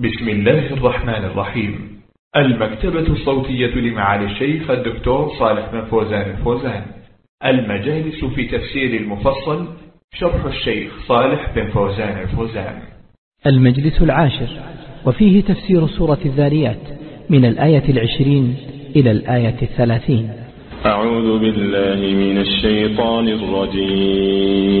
بسم الله الرحمن الرحيم. المكتبة الصوتية لمعالي الشيخ الدكتور صالح بن فوزان الفوزان. المجالس في تفسير المفصل شرح الشيخ صالح بن فوزان الفوزان. المجلس العاشر وفيه تفسير سورة الذاريات من الآية العشرين إلى الآية الثلاثين. أعوذ بالله من الشيطان الرجيم.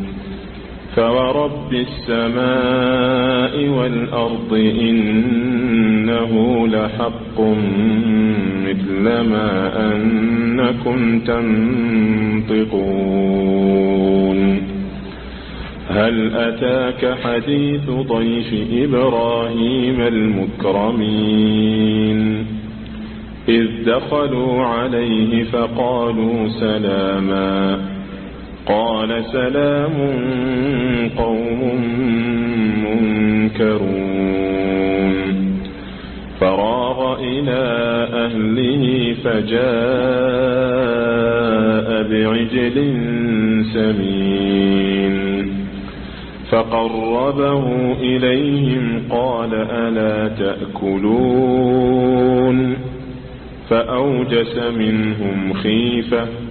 فورب السماء والأرض إنه لحق مثل ما أنكم تنطقون هل أتاك حديث ضيف إبراهيم المكرمين إذ دخلوا عليه فقالوا سلاما قال سلام قوم منكرون. فراغ إلى أهله فجاء بعجل سمين. فقربه إليهم قال ألا تأكلون. فأوجس منهم خيفة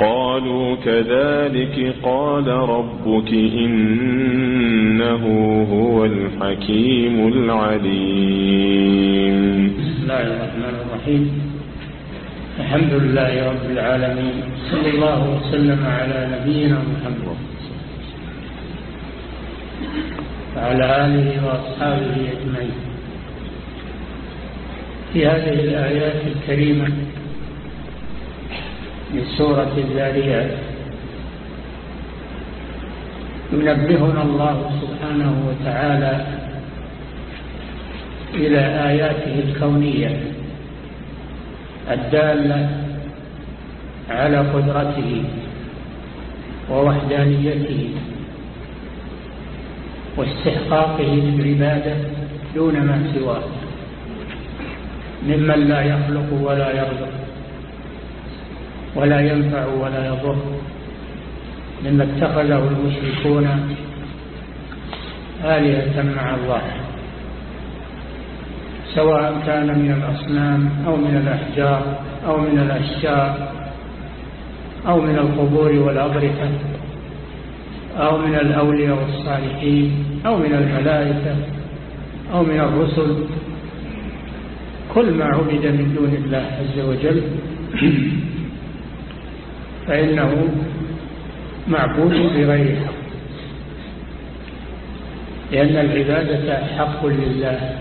قالوا كذلك قال ربك إنه هو الحكيم العليم. بسم الله الرحمن الرحيم. الحمد لله رب العالمين. صلى الله وسلم على نبينا محمد. وعلى آله وأصحابه أجمعين. في هذه الآيات الكريمة من سورة الذاريات. ينبهنا الله سبحانه وتعالى إلى آياته الكونية الدالة على قدرته ووحدانيته واستحقاقه للعبادة دون ما سواه. ممن لا يخلق ولا يرزق. ولا ينفع ولا يضر مما اتخذه المشركون آلهة مع الله سواء كان من الأصنام أو من الأحجار أو من الأشجار أو من القبور والأضرحة أو من الأولياء والصالحين أو من الملائكة أو من الرسل كل ما عبد من دون الله عز وجل فإنه معبود بغير حق. لأن العبادة حق لله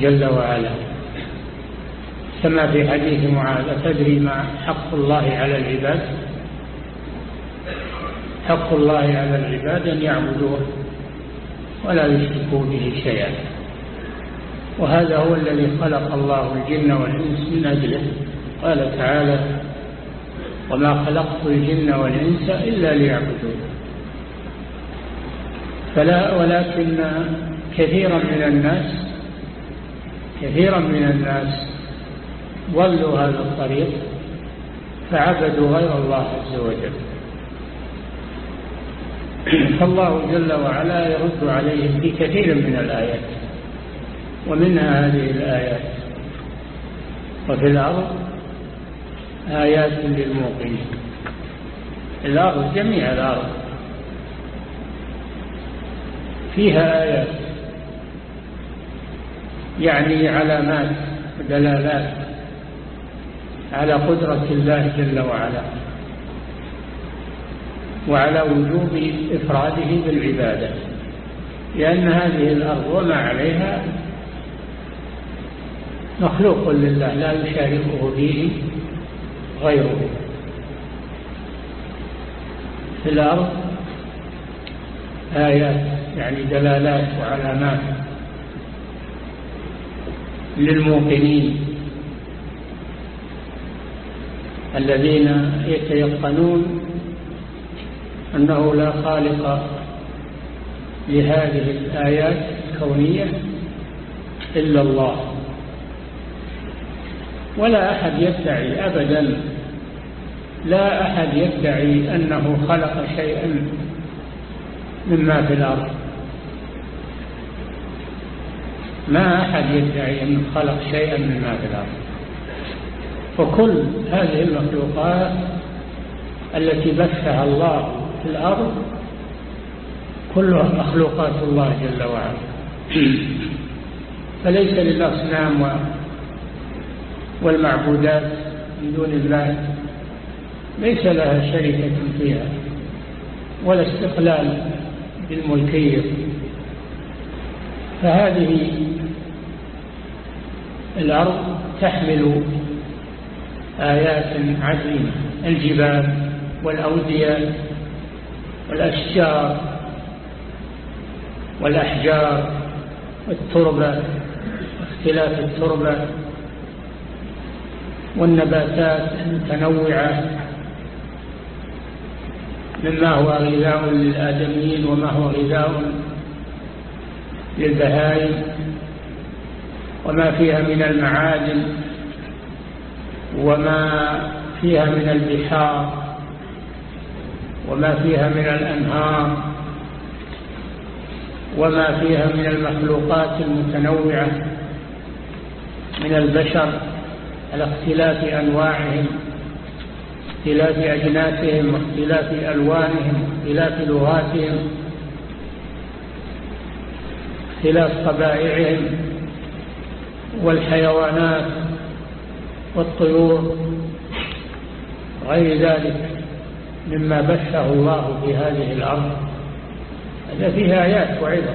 جل وعلا. كما في حديث معاذ تدري ما حق الله على العباد؟ حق الله على العباد أن يعبدوه ولا يشركوا به شيئا. وهذا هو الذي خلق الله الجن والإنس من أجله. قال تعالى وما خلقت الجن والإنس إلا ليعبدون. فلا ولكن كثيرا من الناس كثيرا من الناس ضلوا هذا الطريق فعبدوا غير الله عز وجل. فالله جل وعلا يرد عليهم في كثير من الآيات ومنها هذه الآيات. وفي الأرض آيات للموقنين. الأرض جميع الأرض. فيها آيات. يعني علامات ودلالات على قدرة الله جل وعلا. وعلى وجوب إفراده بالعبادة. لأن هذه الأرض وما عليها مخلوق لله لا يشاركه فيه غيره. في الأرض آيات يعني دلالات وعلامات للموقنين الذين يتيقنون أنه لا خالق لهذه الآيات الكونية إلا الله. ولا أحد يدعي أبدا لا أحد يدعي أنه خلق شيئا مما في الأرض. ما أحد يدعي أنه خلق شيئا مما في الأرض. وكل هذه المخلوقات التي بثها الله في الأرض كلها مخلوقات الله جل وعلا. فليس للأصنام والمعبودات من دون الله ليس لها شركة فيها ولا استقلال بالملكية. فهذه الأرض تحمل آيات عظيمة الجبال والأودية والأشجار والأحجار والتربة اختلاف التربة والنباتات المتنوعة مما هو غذاء للآدميين وما هو غذاء للبهائم وما فيها من المعادن وما فيها من البحار وما فيها من الأنهار وما فيها من المخلوقات المتنوعة من البشر على اختلاف أنواعهم اختلاف أجناسهم واختلاف ألوانهم واختلاف لغاتهم اختلاف طبائعهم والحيوانات والطيور غير ذلك مما بثه الله في هذه الأرض. هذا فيها آيات وعظة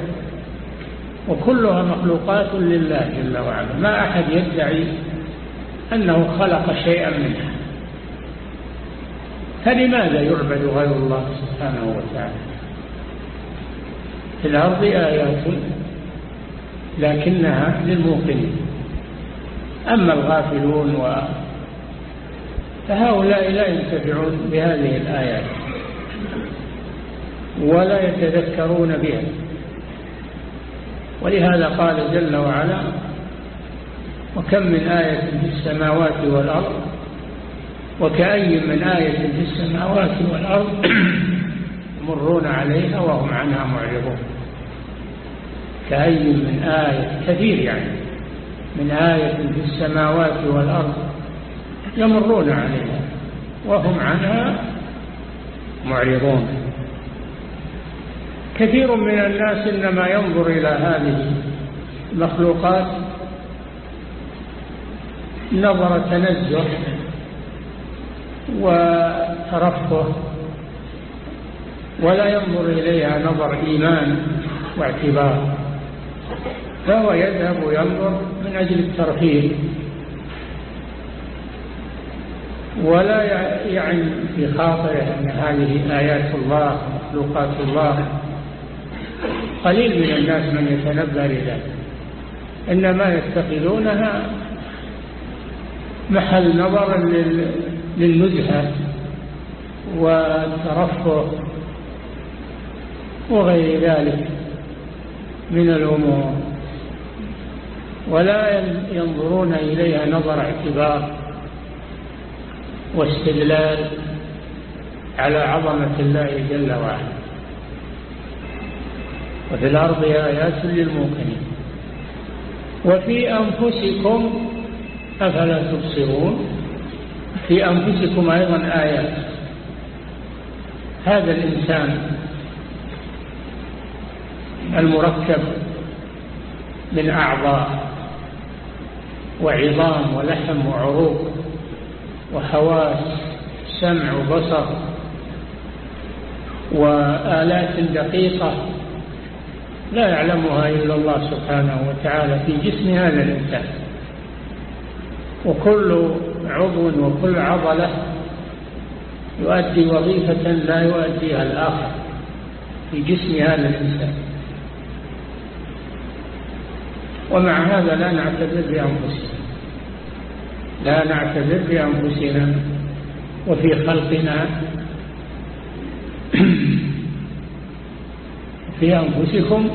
وكلها مخلوقات لله جل وعلا. ما أحد يدعي أنه خلق شيئا منها. فلماذا يعبد غير الله سبحانه وتعالى؟ في الأرض آيات لكنها للموقنين. أما الغافلون و فهؤلاء لا ينتفعون بهذه الآيات ولا يتذكرون بها. ولهذا قال جل وعلا وكم من آية في السماوات والأرض وكأي من آية في السماوات والأرض يمرون عليها وهم عنها معرضون. كأي من آية كثير يعني من آية في السماوات والأرض يمرون عليها وهم عنها معرضون. كثير من الناس إنما ينظر إلى هذه المخلوقات نظر تنزه وترفه. ولا ينظر إليها نظر إيمان واعتبار. فهو يذهب وينظر من أجل الترفيه. ولا يعني في خاطره أن هذه آيات الله مخلوقات الله. قليل من الناس من يتنبه لذلك. إنما يتخذونها محل نظر للنزهة والترفه وغير ذلك من الأمور. ولا ينظرون إليها نظر اعتبار واستدلال على عظمة الله جل وعلا. وفي الأرض آيات للموقنين. وفي أنفسكم أفلا تبصرون؟ في أنفسكم أيضا آيات هذا الإنسان المركب من أعضاء وعظام ولحم وعروق وحواس سمع وبصر وآلات دقيقة لا يعلمها إلا الله سبحانه وتعالى في جسم هذا الإنسان. وكل عضو وكل عضلة يؤدي وظيفة لا يؤديها الآخر في جسم هذا الإنسان. ومع هذا لا نعتذر بأنفسنا لا نعتذر بأنفسنا وفي خلقنا في أنفسكم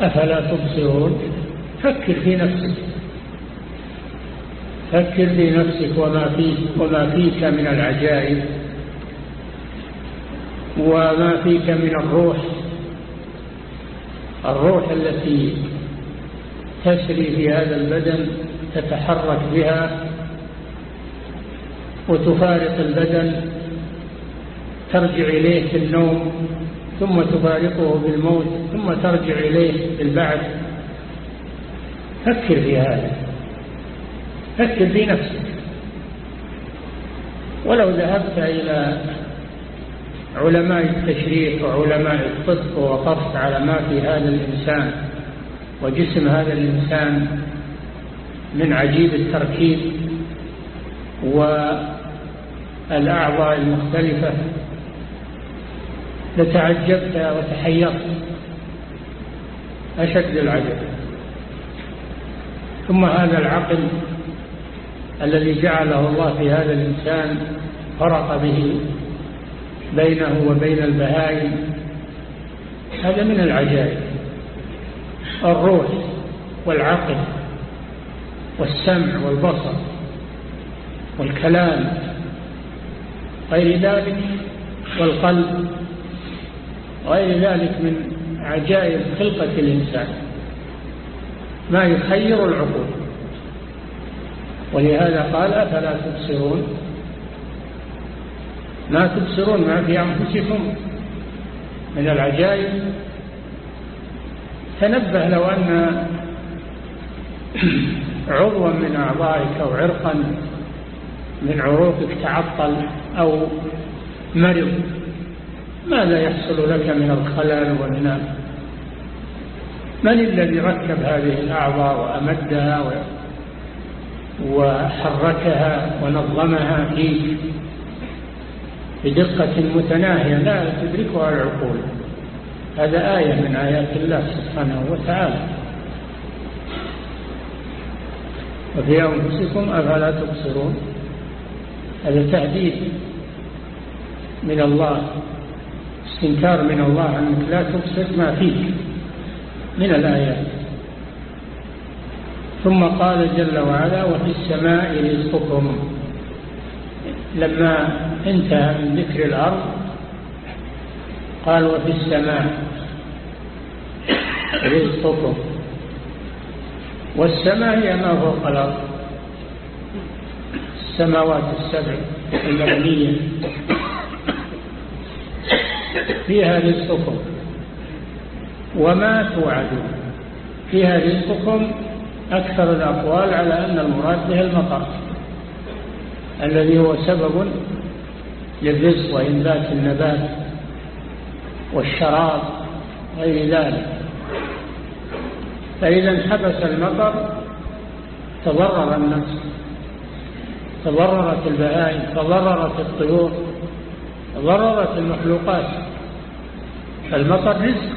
أفلا تبصرون؟ فكر في نفسك. فكر في نفسك وما فيك, وما فيك من العجائب وما فيك من الروح. الروح التي تسري في هذا البدن تتحرك بها وتفارق البدن ترجع إليه في النوم ثم تفارقه بالموت ثم ترجع إليه في البعث. فكر في هذا. فكر في نفسك. ولو ذهبت إلى علماء التشريح وعلماء الطب ووقفت على ما في هذا الإنسان وجسم هذا الإنسان من عجيب التركيب والأعضاء المختلفة لتعجبت وتحيرت أشد العجب. ثم هذا العقل الذي جعله الله في هذا الإنسان فرق به بينه وبين البهائم. هذا من العجائب. الروح والعقل والسمع والبصر والكلام غير ذلك والقلب غير ذلك من عجائب خلقة الإنسان. ما يخير العقول. ولهذا قال أفلا تبصرون؟ ما تبصرون ما في أنفسكم من العجائب. تنبه لو أن عضوا من أعضائك أو عرقا من عروقك تعطل أو مرض ماذا يحصل لك من الخلل ومن من الذي ركب هذه الأعضاء وأمدها وحركها ونظمها فيك بدقة متناهية لا تدركها العقول. هذا آية من آيات الله سبحانه وتعالى. وفي أنفسكم أفلا تبصرون؟ هذا تهديد من الله استنكار من الله أنك لا تبصر ما فيك. من الآيات؟ ثم قال جل وعلا وفي السماء رزقكم. لما انتهى من ذكر الأرض قال وفي السماء رزقكم. والسماء هي ما فوق الأرض السماوات السبع المبنية. فيها رزقكم وما توعدون. فيها رزقكم أكثر الأقوال على أن المراد به المطر الذي هو سبب للرزق وإنبات النبات والشراب غير ذلك. فإذا انحبس المطر تضرر النفس تضررت البهائم تضررت الطيور تضررت المخلوقات. فالمطر رزق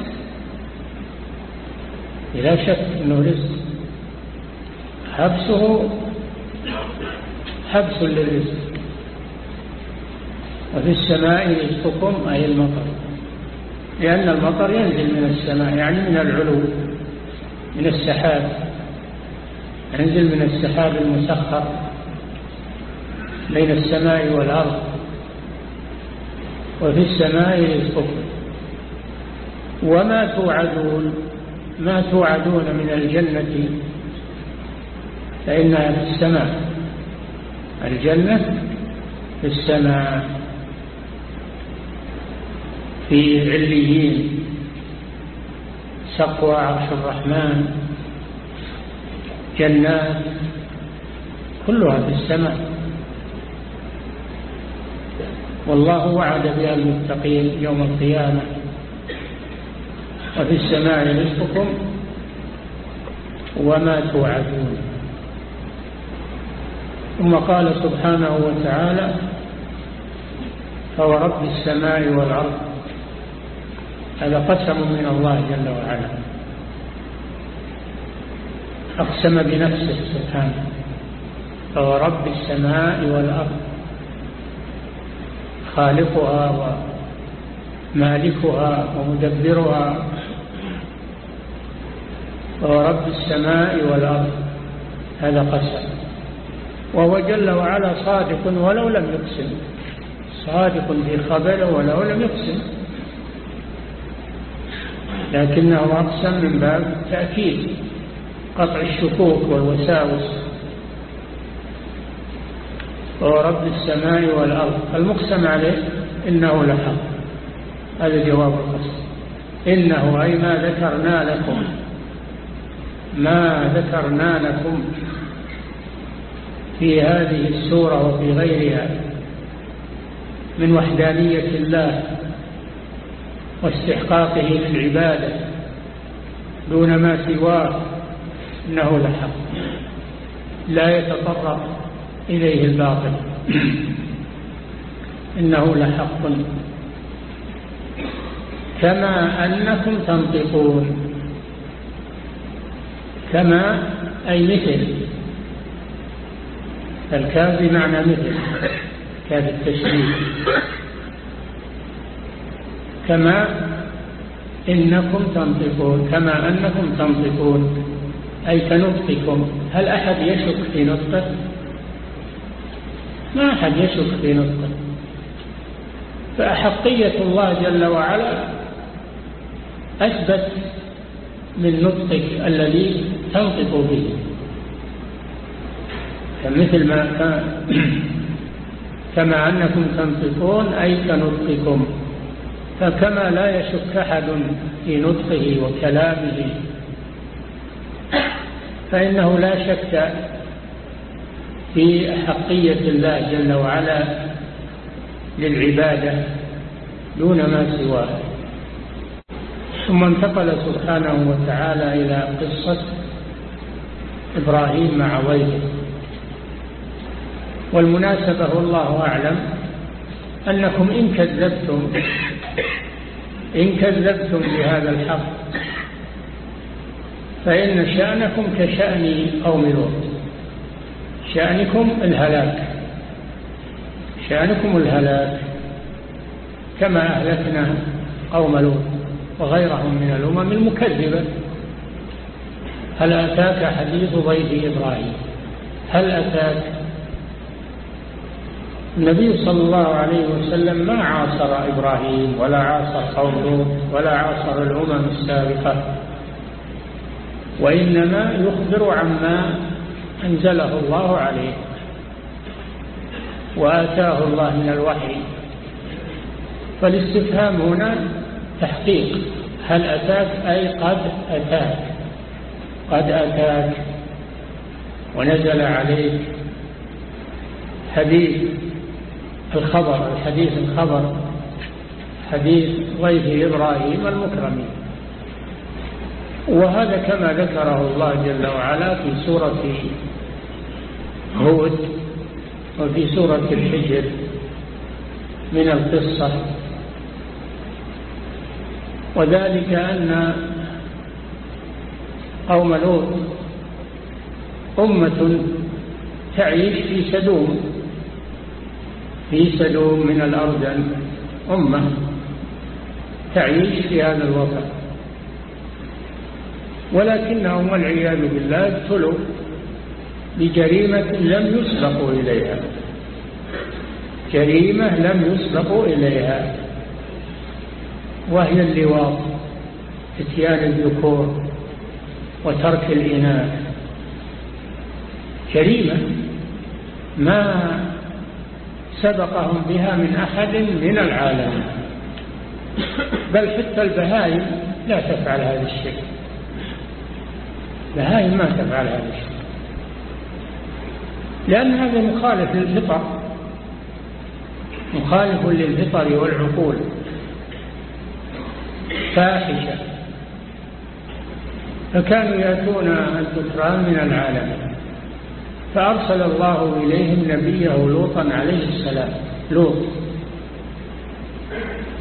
بلا شك إنه رزق. حبسه حبس للرزق. وفي السماء رزقكم أي المطر. لأن المطر ينزل من السماء يعني من العلو من السحاب. ينزل من السحاب المسخر بين السماء والأرض. وفي السماء رزقكم. وما توعدون ما توعدون من الجنة فإنها في السماء الجنة في السماء. في عليين سقوى عرش الرحمن جنات كلها في السماء. والله وعد بها المتقين يوم القيامة. وفي السماء رزقكم وما توعدون. ثم قال سبحانه وتعالى فورب السماء والأرض. هذا قسم من الله جل وعلا. أقسم بنفسه سبحانه فورب السماء والأرض. خالقها ومالكها ومدبرها ورب السماء والأرض. هذا قسم. وهو جل وعلا صادق ولو لم يقسم. صادق في خبره ولو لم يقسم. لكنه أقسم من باب تأكيد قطع الشكوك والوساوس. وهو رب السماء والأرض. المقسم عليه إنه لحق. هذا جواب القسم. إنه أي ما ذكرنا لكم. ما ذكرنا لكم. في هذه السورة وفي غيرها من وحدانية الله واستحقاقه للعبادة دون ما سواه إنه لحق لا يتطرق إليه الباطل إنه لحق. كما أنكم تنطقون كما أي مثل الكاف بمعنى مثل كاف التشريف كما إنكم تنطقون كما أنكم تنطقون أي كنطقكم. هل أحد يشك في نطقه؟ ما أحد يشك في نطقه. فأحقية الله جل وعلا أثبت من نطقك الذي تنطق به. فمثل ما كما أنكم تنطقون أي كنطقكم. فكما لا يشك أحد في نطقه وكلامه. فإنه لا شك في حقية الله جل وعلا للعبادة دون ما سواه. ثم انتقل سبحانه وتعالى إلى قصة إبراهيم مع ويله. والمناسبة والله أعلم أنكم إن كذبتم إن كذبتم بهذا الحق فإن شأنكم كشأن قوم لوط. شأنكم الهلاك شأنكم الهلاك كما أهلكنا قوم لوط وغيرهم من الأمم المكذبة. هل أتاك حديث ضيف إبراهيم؟ هل أتاك النبي صلى الله عليه وسلم ما عاصر إبراهيم ولا عاصر قوم ولا عاصر الأمم السابقة وإنما يخبر عما أنزله الله عليه وآتاه الله من الوحي. فالاستفهام هنا تحقيق هل أتاك؟ أي قد أتاك قد أتاك ونزل عليك حديث الخبر الحديث الخبر حديث ضيف إبراهيم المكرمين. وهذا كما ذكره الله جل وعلا في سورة هود وفي سورة الحجر من القصة. وذلك أن قوم لوط أمة تعيش في سدوم. في سدوم من الأرض أمة تعيش في هذا الوطن. ولكنهم والعياذ بالله ابتلوا بجريمة لم يسبقوا إليها. جريمة لم يسبقوا إليها. وهي اللواط اتيان الذكور وترك الإناث. جريمة ما سبقهم بها من أحد من العالم بل حتى البهائم لا تفعل هذا الشيء. البهائم ما تفعل هذا الشيء. لأن هذا مخالف للفطر. مخالف للفطر والعقول. فاحشة. فكانوا يأتون الذكران من العالم فأرسل الله إليهم نبيه لوطا عليه السلام لوط.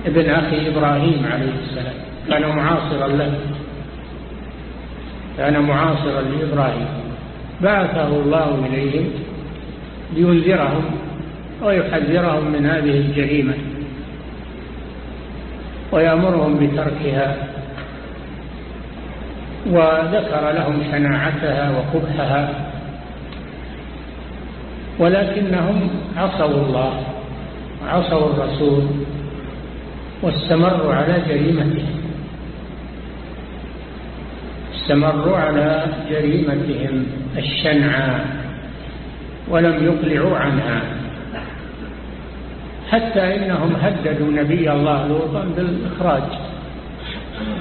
ابن أخي إبراهيم عليه السلام. كان معاصرا له. كان معاصرا لإبراهيم. بعثه الله إليهم لينذرهم ويحذرهم من هذه الجريمة ويأمرهم بتركها وذكر لهم شناعتها وقبحها. ولكنهم عصوا الله وعصوا الرسول واستمروا على جريمتهم استمروا على جريمتهم الشنعاء ولم يقلعوا عنها. حتى إنهم هددوا نبي الله لوطا بالإخراج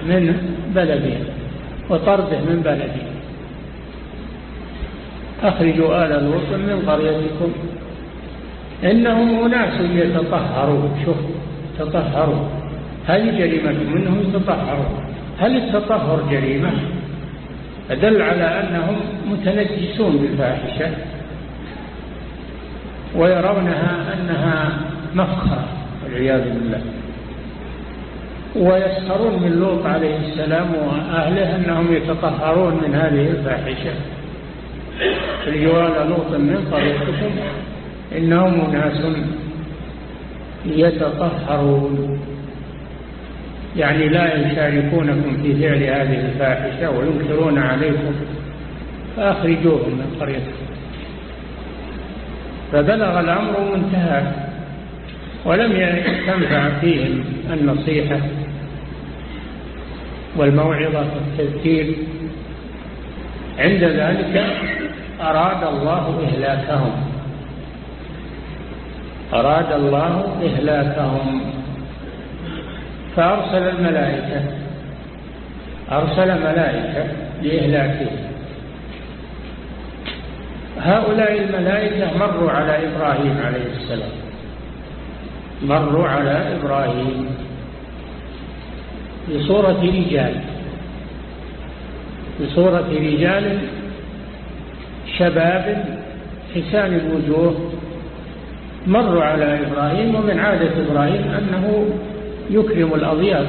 من بلده وطرده من بلده. أخرجوا آل لوط من قريتكم. إنهم أناس يتطهرون. شوف تطهروا هذه جريمة منهم يتطهرون هل التطهر جريمة؟ أدل على أنهم متنجسون بالفاحشة. ويرونها أنها مفخرة والعياذ بالله. ويسخرون من لوط عليه السلام وأهله أنهم يتطهرون من هذه الفاحشة. الجوال لوط من قريتكم إنهم ناس يتطهرون. يعني لا يشاركونكم في فعل هذه الفاحشة وينكرون عليكم. فأخرجوهم من قريتكم فبلغ الأمر منتهى ولم تنفع فيهم النصيحة والموعظة والتذكير عند ذلك أراد الله إهلاكهم. أراد الله إهلاكهم. فأرسل الملائكة. أرسل ملائكة لإهلاكهم هؤلاء الملائكة مروا على إبراهيم عليه السلام. مروا على إبراهيم. بصورة رجال. بصورة رجال شباب حسان الوجوه مروا على إبراهيم ومن عادة إبراهيم أنه يكرم الأضياف.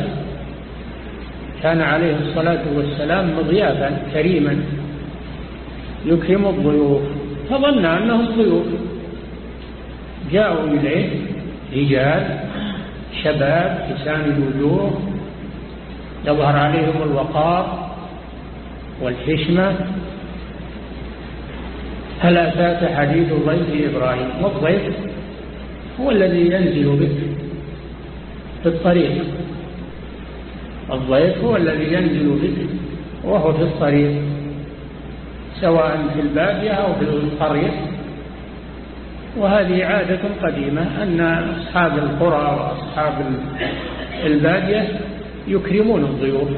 كان عليه الصلاة والسلام مضيافا كريما يكرم الضيوف. فظن أنهم ضيوف. جاءوا إليه رجال شباب حسان الوجوه يظهر عليهم الوقار والحشمة. هل أتاك حديث ضيف إبراهيم؟ والضيف هو الذي ينزل بك في الطريق. الضيف هو الذي ينزل بك وهو في الطريق سواء في البادية أو في القرية. وهذه عادة قديمة أن أصحاب القرى وأصحاب البادية يكرمون الضيوف.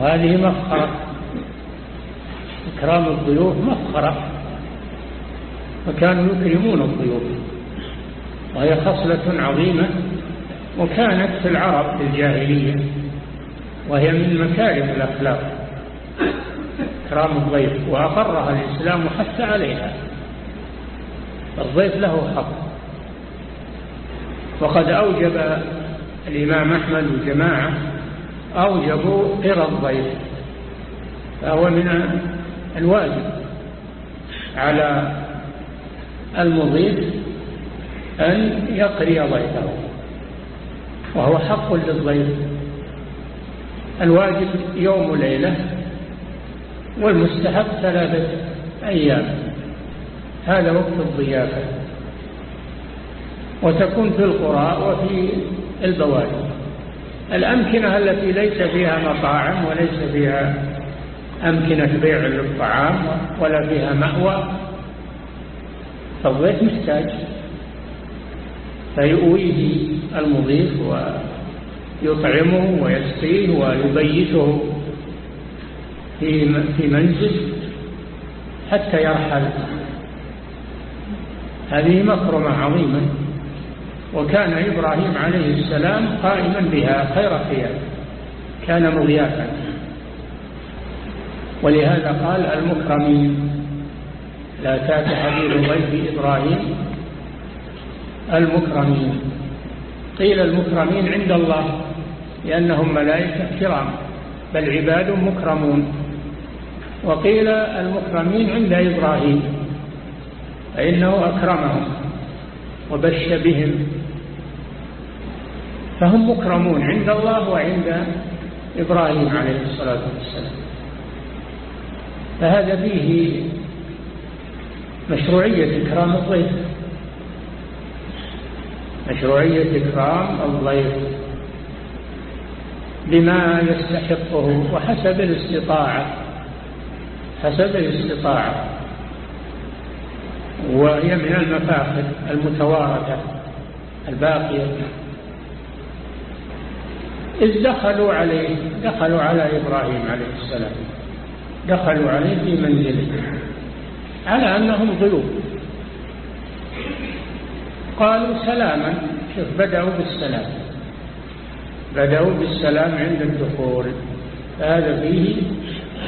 وهذه مفخرة إكرام الضيوف مفخرة فكانوا يكرمون الضيوف. وهي خصلة عظيمة وكانت في العرب في الجاهلية. وهي من مكارم الأخلاق. إكرام الضيف. وأقرها الإسلام حتى عليها. الضيف له حق. وقد أوجب الإمام أحمد وجماعة أوجبوا قرى الضيف فهو من الواجب على المضيف أن يقري ضيفه وهو حق للضيف. الواجب يوم ليلة والمستحب ثلاثة أيام هذا وقت الضيافة وتكون في القرى وفي البوادي. الأمكنة التي ليس فيها مطاعم وليس فيها أمكنة بيع للطعام ولا فيها مأوى فالضيف محتاج. فيؤويه المضيف ويطعمه ويسقيه ويبيته في منزل حتى يرحل. هذه مكرمة عظيمة. وكان إبراهيم عليه السلام قائما بها خير قيام كان مضيافا ولهذا قال المكرمين لا تأت حديث ضيف إبراهيم. المكرمين قيل المكرمين عند الله لأنهم ملائكة كرام بل عباد مكرمون. وقيل المكرمين عند إبراهيم فإنه أكرمهم وبش بهم. فهم مكرمون عند الله وعند إبراهيم عليه الصلاة والسلام. فهذا فيه مشروعية إكرام الضيف. مشروعية إكرام الضيف بما يستحقه وحسب الاستطاعة حسب الاستطاعة. وهي من المفاخر المتوارثة الباقية. إذ دخلوا عليه دخلوا على إبراهيم عليه السلام. دخلوا عليه في منزله. على أنهم ضيوف قالوا سلاما. بدأوا بالسلام. بدأوا بالسلام عند الدخول. هذا فيه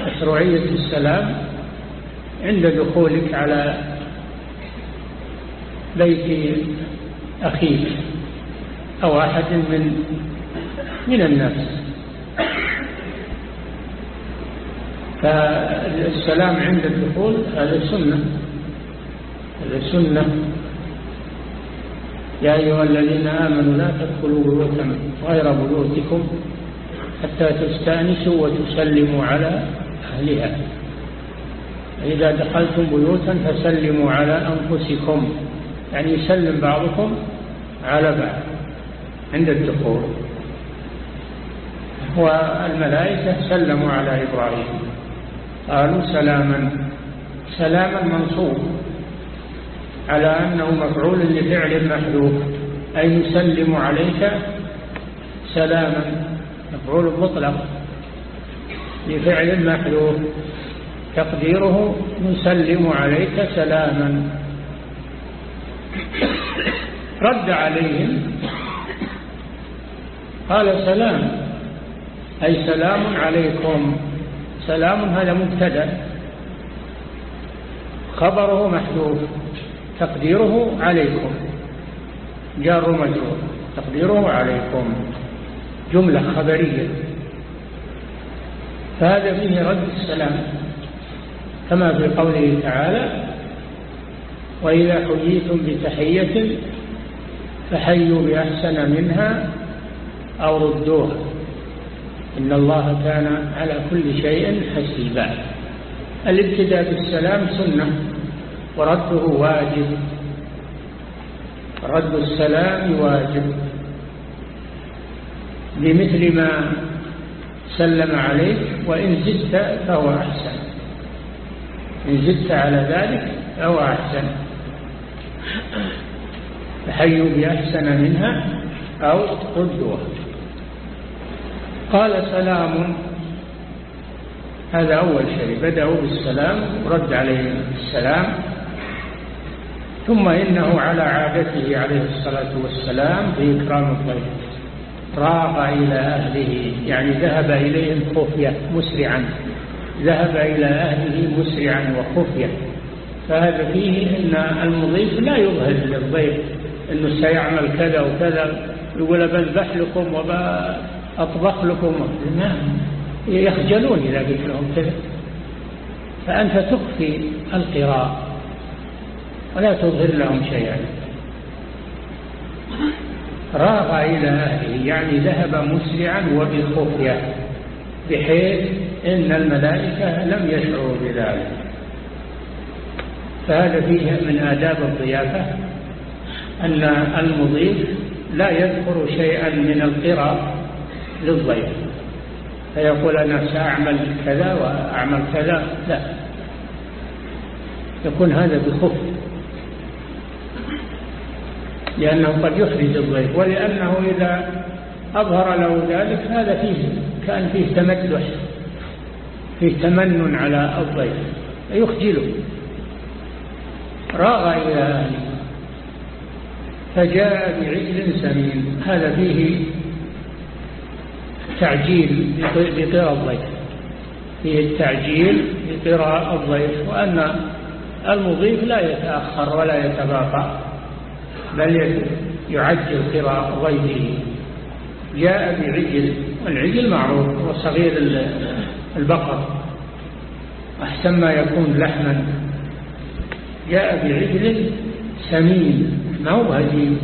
مشروعية السلام عند دخولك على بيت أخيك أو أحد من من الناس. فالسلام عند الدخول هذا سنة. هذا سنة. يا أيها الذين آمنوا لا تدخلوا بيوتا غير بيوتكم حتى تستأنسوا وتسلموا على أهلها. إذا دخلتم بيوتا فسلموا على أنفسكم. يعني يسلم بعضكم على بعض عند الدخول. والملائكة سلموا على إبراهيم. قالوا سلاما سلاما منصوب على أنه مفعول لفعل محذوف أي يسلم عليك سلاما مفعول مطلق لفعل محذوف تقديره نسلم عليك سلاما. رد عليهم قال سلام. أي سلام عليكم. سلام هذا مبتدأ. خبره محذوف. تقديره عليكم. جار مجرور. تقديره عليكم. جملة خبرية. فهذا فيه رد السلام. كما في قوله تعالى وإذا حييتم بتحية فحيوا بأحسن منها أو ردوها. إن الله كان على كل شيء حسيبا. الابتداء بالسلام سنة ورده واجب. رد السلام واجب. بمثل ما سلم عليك وإن زدت فهو أحسن. إن زدت على ذلك فهو أحسن. فحيوا بأحسن منها أو ردوها. قال سلام. هذا أول شيء. بدأوا بالسلام ورد عليهم السلام. ثم إنه على عادته عليه الصلاة والسلام في إكرام الضيف. راغ إلى أهله يعني ذهب إليهم خفية مسرعا. ذهب إلى أهله مسرعا وخفية. فهذا فيه أن المضيف لا يظهر للضيف أنه سيعمل كذا وكذا. يقول بذبح لكم وبأطبخ لكم. يخجلون إذا قلت لهم كذا. فأنت تخفي القراء ولا تظهر لهم شيئا. راغ إلى أهله يعني ذهب مسرعا وبخفية بحيث إن الملائكة لم يشعروا بذلك. فهذا فيه من آداب الضيافة أن المضيف لا يذكر شيئا من القرى للضيف. فيقول أنا سأعمل كذا وأعمل كذا. لا. يكون هذا بخف. لأنه قد يخرج الضيف. ولأنه إذا أظهر له ذلك هذا فيه كان فيه تمدح. فيه تمن على الضيف. يخجله. راغ إلى أهله. فجاء بعجل سمين. هذا فيه تعجيل بقرى الضيف. فيه التعجيل بقراءة الضيف وأن المضيف لا يتأخر ولا يتباطأ بل يعجل قراءة ضيفه. جاء بعجل والعجل معروف هو صغير البقر. أحسن ما يكون لحما. جاء بعجل سمين ما هو هزيم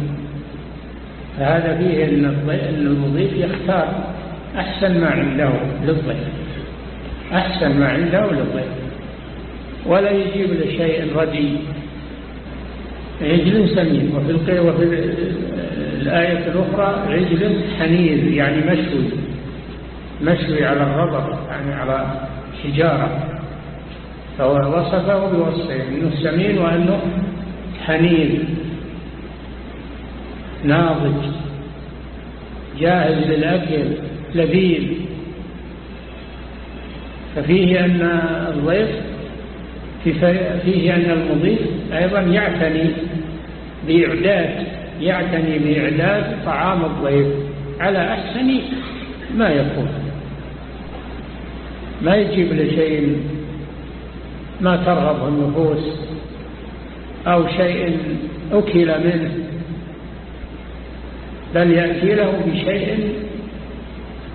فهذا فيه أن المضيف يختار. أحسن ما عنده للضيف. أحسن ما عنده للضيف. ولا يجيب لشيء ردي. عجل سمين. وفي وفي الآية الأخرى عجل حنيذ يعني مشوي. مشوي على الربط يعني على حجارة. فهو وصفه بوصفين إنه سمين وإنه حنين ناضج. جاهز للأكل. لذيذ. ففيه أن الضيف في فيه أن المضيف أيضا يعتني بإعداد يعتني بإعداد طعام الضيف. على أحسن ما يكون ما يجيب لشيء ما ترغب النفوس أو شيء أكل منه بل يأتي له بشيء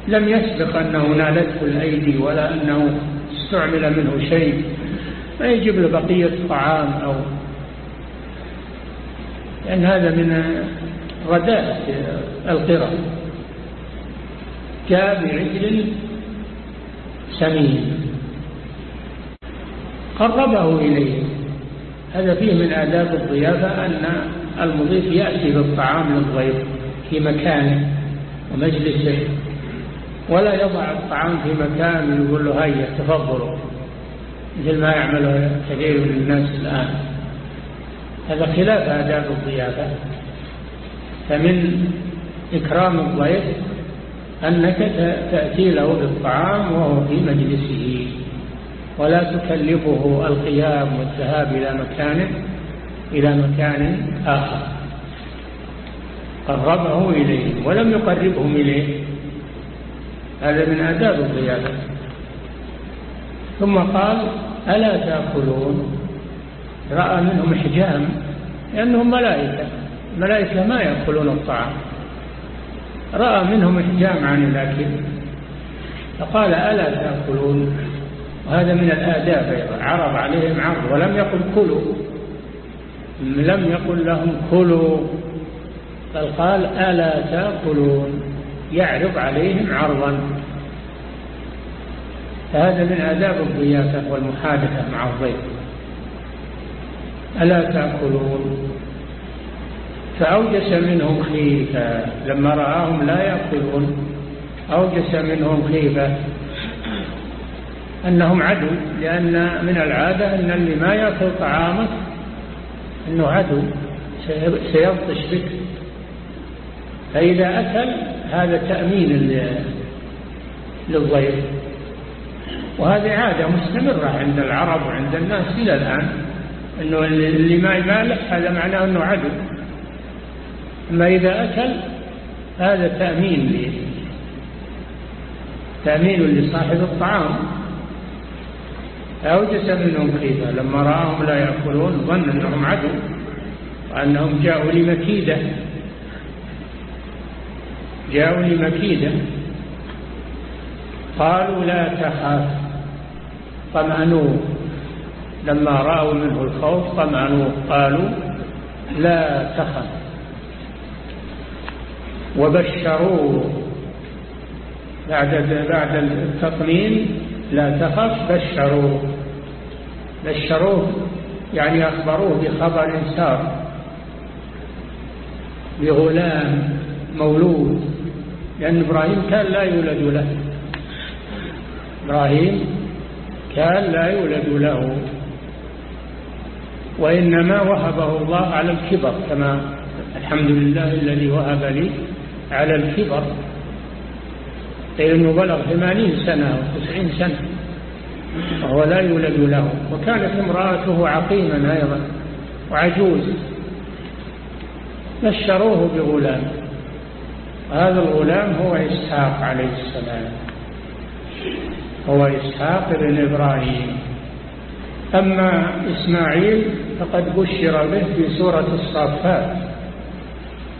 لم يسبق أنه نالته الأيدي ولا أنه استعمل منه شيء. ما يجيب له بقية طعام أو لأن هذا من غداء القرى جاء بعجل سمين قربه إليه. هذا فيه من آداب الضيافة أن المضيف يأتي بالطعام للضيف في مكانه ومجلسه. ولا يضع الطعام في مكان ويقول له هيا تفضلوا. مثل ما يعمله كثير من الناس الآن. هذا خلاف آداب الضيافة. فمن إكرام الضيف أنك تأتي له بالطعام وهو في مجلسه. ولا تكلفه القيام والذهاب إلى مكان إلى مكان آخر. قربه إليه ولم يقربهم إليه. هذا من آداب الضيافة ثم قال ألا تأكلون؟ رأى منهم حجام لأنهم ملائكة. الملائكة ما يأكلون الطعام. رأى منهم إحجام عن الأكل. فقال ألا تأكلون؟ وهذا من الآداب أيضا. عرض عليهم عرض ولم يقل كلوا. لم يقل لهم كلوا. بل قال ألا تأكلون؟ يعرض عليهم عرضا. فهذا من آداب الضيافة والمحادثة مع الضيف. ألا تأكلون؟ فأوجس منهم خيفة. لما رآهم لا يأكلون أوجس منهم خيفة. أنهم عدو لأن من العادة أن اللي ما يأكل طعامك أنه عدو سيبطش بك فإذا أكل هذا تأمين للضيف. وهذه عادة مستمرة عند العرب وعند الناس إلى الآن أنه اللي ما يمالح هذا معناه أنه عدو. أما إذا أكل هذا تأمين تأمين لصاحب الطعام. أوجس منهم خيفة. لما رآهم لا يأكلون ظن أنهم عدو وأنهم جاءوا لمكيدة. جاءوا لمكيدة قالوا لا تخاف طمأنوا لما رأوا منه الخوف طمأنوا قالوا لا تخف وبشروه. بعد بعد التطمين لا تخف بشروه. بشروه يعني أخبروه بخبر سار بغلام مولود. لأن إبراهيم كان لا يولد له. إبراهيم كان لا يولد له. وإنما وهبه الله على الكبر كما الحمد لله الذي وهب لي على الكبر. لأنه بلغ ثمانين سنة أو تسعين سنة وهو لا يولد له. وكانت امرأته عقيما أيضا وعجوز. بشروه بغلام. هذا الغلام هو إسحاق عليه السلام. هو إسحاق بن إبراهيم. أما إسماعيل فقد بشر به في سورة الصافات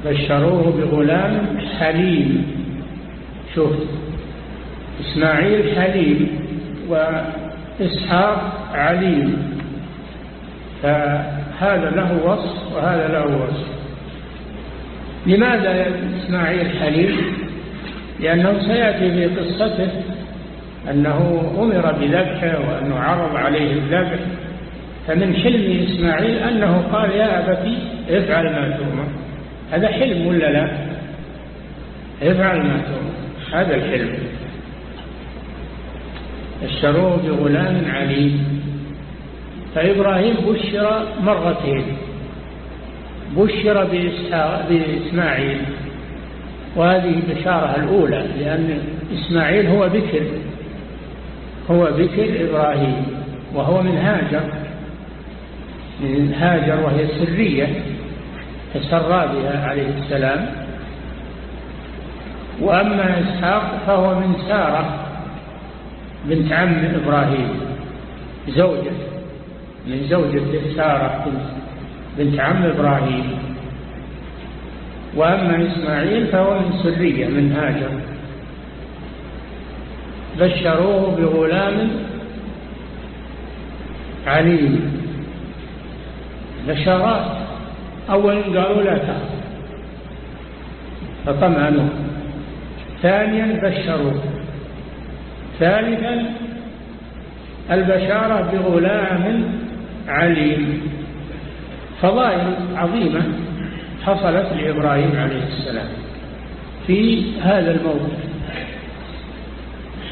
بشروه بغلام حليم. شوف إسماعيل حليم وإسحاق عليم. فهذا له وصف وهذا له وصف. لماذا إسماعيل حليم؟ لأنه سيأتي في قصته أنه أمر بذبحه وأنه عرض عليه الذبح فمن حلم إسماعيل أنه قال يا أبتي افعل ما تؤمر. هذا حلم ولا لا؟ افعل ما تؤمر. هذا الحلم. اشتروه بغلام عليم. فإبراهيم بشر مرتين. بشر بإسماعيل. وهذه البشارة الأولى لأن إسماعيل هو بكر. هو بكر إبراهيم وهو من هاجر. من هاجر وهي سرية تسرى بها عليه السلام. وأما إسحاق فهو من سارة بنت عم إبراهيم زوجة. من زوجة سارة بنت عم إبراهيم. وأما إسماعيل فهو من سرية من هاجر. بشروه بغلام عليم. بشارات أولا قالوا لا تخف فطمأنوا. ثانيا بشروه. ثالثا البشارة بغلام عليم. فضائل عظيمة حصلت لإبراهيم عليه السلام في هذا الموقف.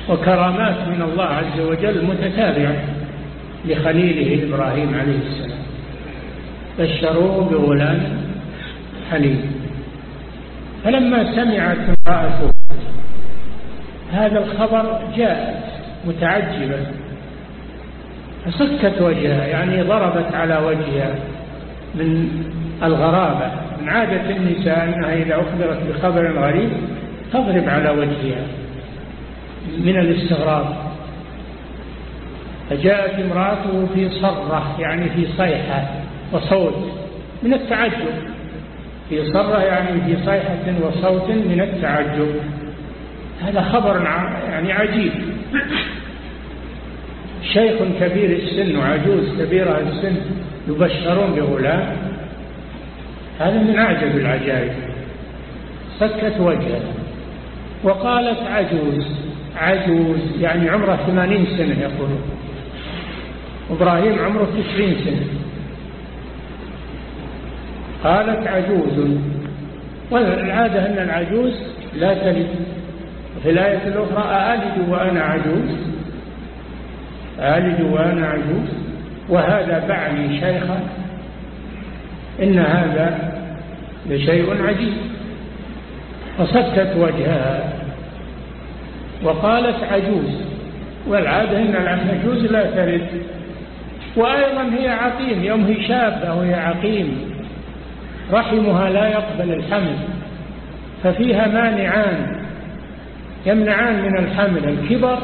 وكرامات من الله عز وجل متتابعة لخليله إبراهيم عليه السلام. بشروه بغلام حليم. فلما سمعت امرأته هذا الخبر جاءت متعجبة. فسكت وجهها يعني ضربت على وجهها. من الغرابة. من عادة النساء أنها إذا أخبرت بخبر غريب تضرب على وجهها من الاستغراب. فجاءت امرأته في صرة يعني في صيحة وصوت من التعجب. في صرة يعني في صيحة وصوت من التعجب. هذا خبر يعني عجيب. شيخ كبير السن وعجوز كبيرة السن يبشرون بغلام. هذا من أعجب العجائب. سكت وجهه وقالت عجوز عجوز يعني عمره ثمانين سنة يقولون إبراهيم عمره تسعين سنة. قالت عجوز والعادة أن العجوز لا تلد. في الآية الأخرى أألد وأنا عجوز؟ ألد وأنا عجوز؟ وهذا بعلي شيخا إن هذا لشيء عجيب. فصكت وجهها وقالت عجوز والعادة إن العجوز لا ترد. وأيضا هي عقيم يوم هي شابة وهي عقيم رحمها لا يقبل الحمل ففيها مانعان يمنعان من الحمل الكبر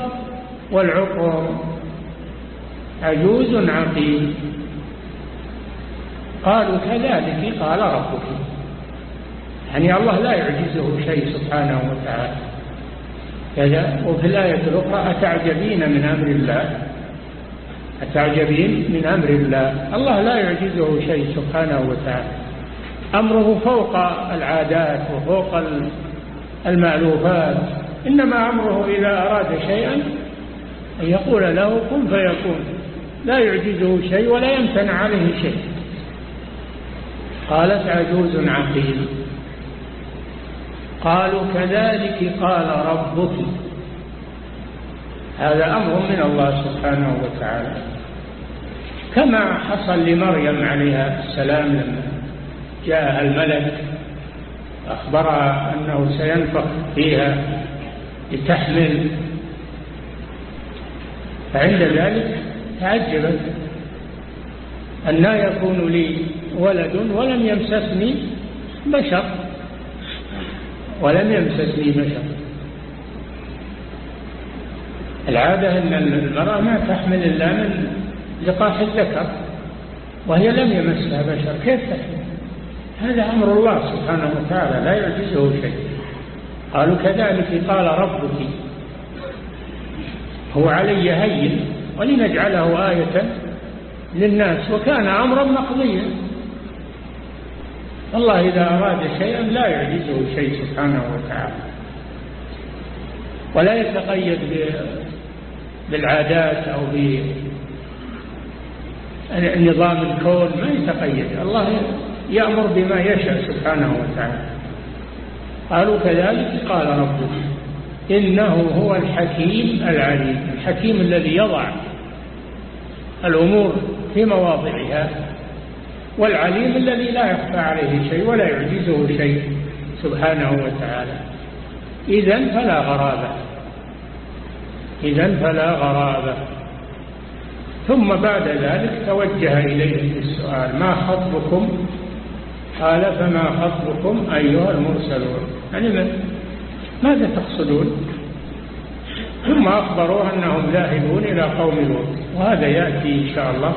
والعقر عجوز عقيم. قالوا كذلك قال ربك. يعني الله لا يعجزه شيء سبحانه وتعالى. كذا وفي الآية الأخرى أتعجبين من أمر الله؟ أتعجبين من أمر الله؟ الله لا يعجزه شيء سبحانه وتعالى. أمره فوق العادات وفوق المألوفات. إنما أمره إذا أراد شيئا أن يقول له كن فيكون لا يعجزه شيء ولا يمتنع عليه شيء. قالت عجوز عقيم قالوا كذلك قال ربك. هذا أمر من الله سبحانه وتعالى. كما حصل لمريم عليها السلام لما جاء الملك أخبرها أنه سينفخ فيها لتحمل. فعند ذلك تعجبت أن لا يكون لي ولد ولم يمسسني بشر. ولم يمسسني بشر. العادة أن المرأة ما تحمل إلا من لقاح الذكر وهي لم يمسها بشر. كيف تحمل؟ هذا أمر الله سبحانه وتعالى لا يعجزه شيء. قالوا كذلك قال ربك هو علي هين. ولنجعله آية للناس وكان أمرا مقضيا. الله إذا أراد شيئا لا يعجزه شيء سبحانه وتعالى. ولا يتقيد بالعادات أو بنظام الكون ما يتقيد. الله يأمر بما يشاء سبحانه وتعالى. قالوا كذلك قال ربك إنه هو الحكيم العليم الحكيم الذي يضع الأمور في مواضعها والعليم الذي لا يخفى عليه شيء ولا يعجزه شيء سبحانه وتعالى. إذا فلا غرابة. إذا فلا غرابة. ثم بعد ذلك توجه إليه بالسؤال ما خطبكم؟ قال فما خطبكم أيها المرسلون. يعني ماذا تقصدون؟ ثم أخبروا أنهم ذاهبون إلى قوم لوط. وهذا يأتي إن شاء الله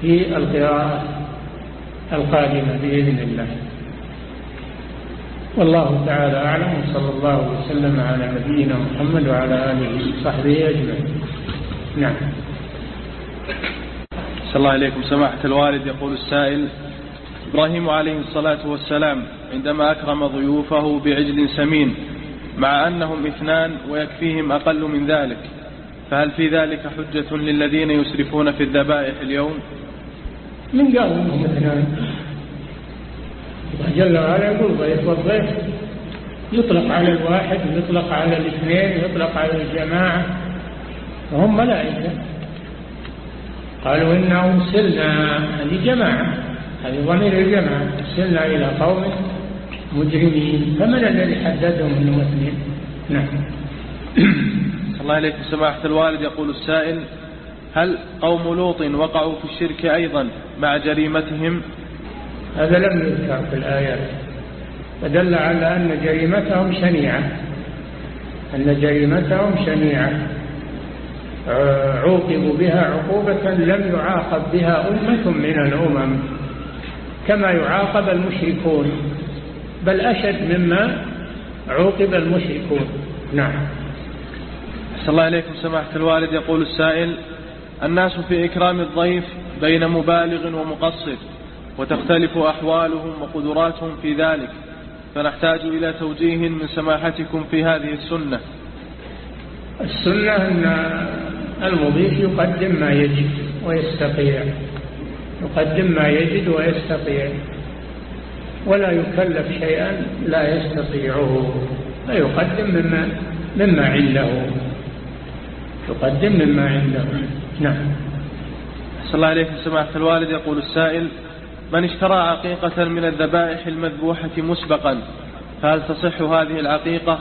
في القراءة القادمة بإذن الله. والله تعالى أعلم وصلى الله وسلم على نبينا محمد وعلى آله وصحبه أجمعين. نعم. صلى الله عليكم. سماحة الوالد يقول السائل إبراهيم عليه الصلاة والسلام عندما أكرم ضيوفه بعجل سمين مع أنهم اثنان ويكفيهم أقل من ذلك. فهل في ذلك حجة للذين يسرفون في الذبائح اليوم؟ من قال إنهم اثنان؟ الله جل وعلا يقول ضيف والضيف يطلق على الواحد ويطلق على الاثنين ويطلق على الجماعة. وهم ملائكة. قالوا إنا أرسلنا هذه جماعة هذه ضمير الجماعة. أرسلنا إلى قوم مجرمين. فمن الذي حددهم أنهم اثنين نعم. الله عليكم. سماحة الوالد يقول السائل هل قوم لوط وقعوا في الشرك أيضا مع جريمتهم؟ هذا لم يذكر في الآيات. فدل على أن جريمتهم شنيعة. أن جريمتهم شنيعة. عوقبوا بها عقوبة لم يعاقب بها أمة من الأمم. كما يعاقب المشركون. بل أشد مما عوقب المشركون. نعم. أحسن الله إليكم سماحة الوالد. يقول السائل الناس في إكرام الضيف بين مبالغ ومقصر وتختلف أحوالهم وقدراتهم في ذلك فنحتاج إلى توجيه من سماحتكم في هذه السنة. السنة أن المضيف يقدم ما يجد ويستطيع. يقدم ما يجد ويستطيع. ولا يكلف شيئا لا يستطيعه فيقدم مما, مما عنده. يقدم مما عنده. نعم. صلى الله عليه سماحة الوالد. يقول السائل من اشترى عقيقة من الذبائح المذبوحة مسبقا فهل تصح هذه العقيقة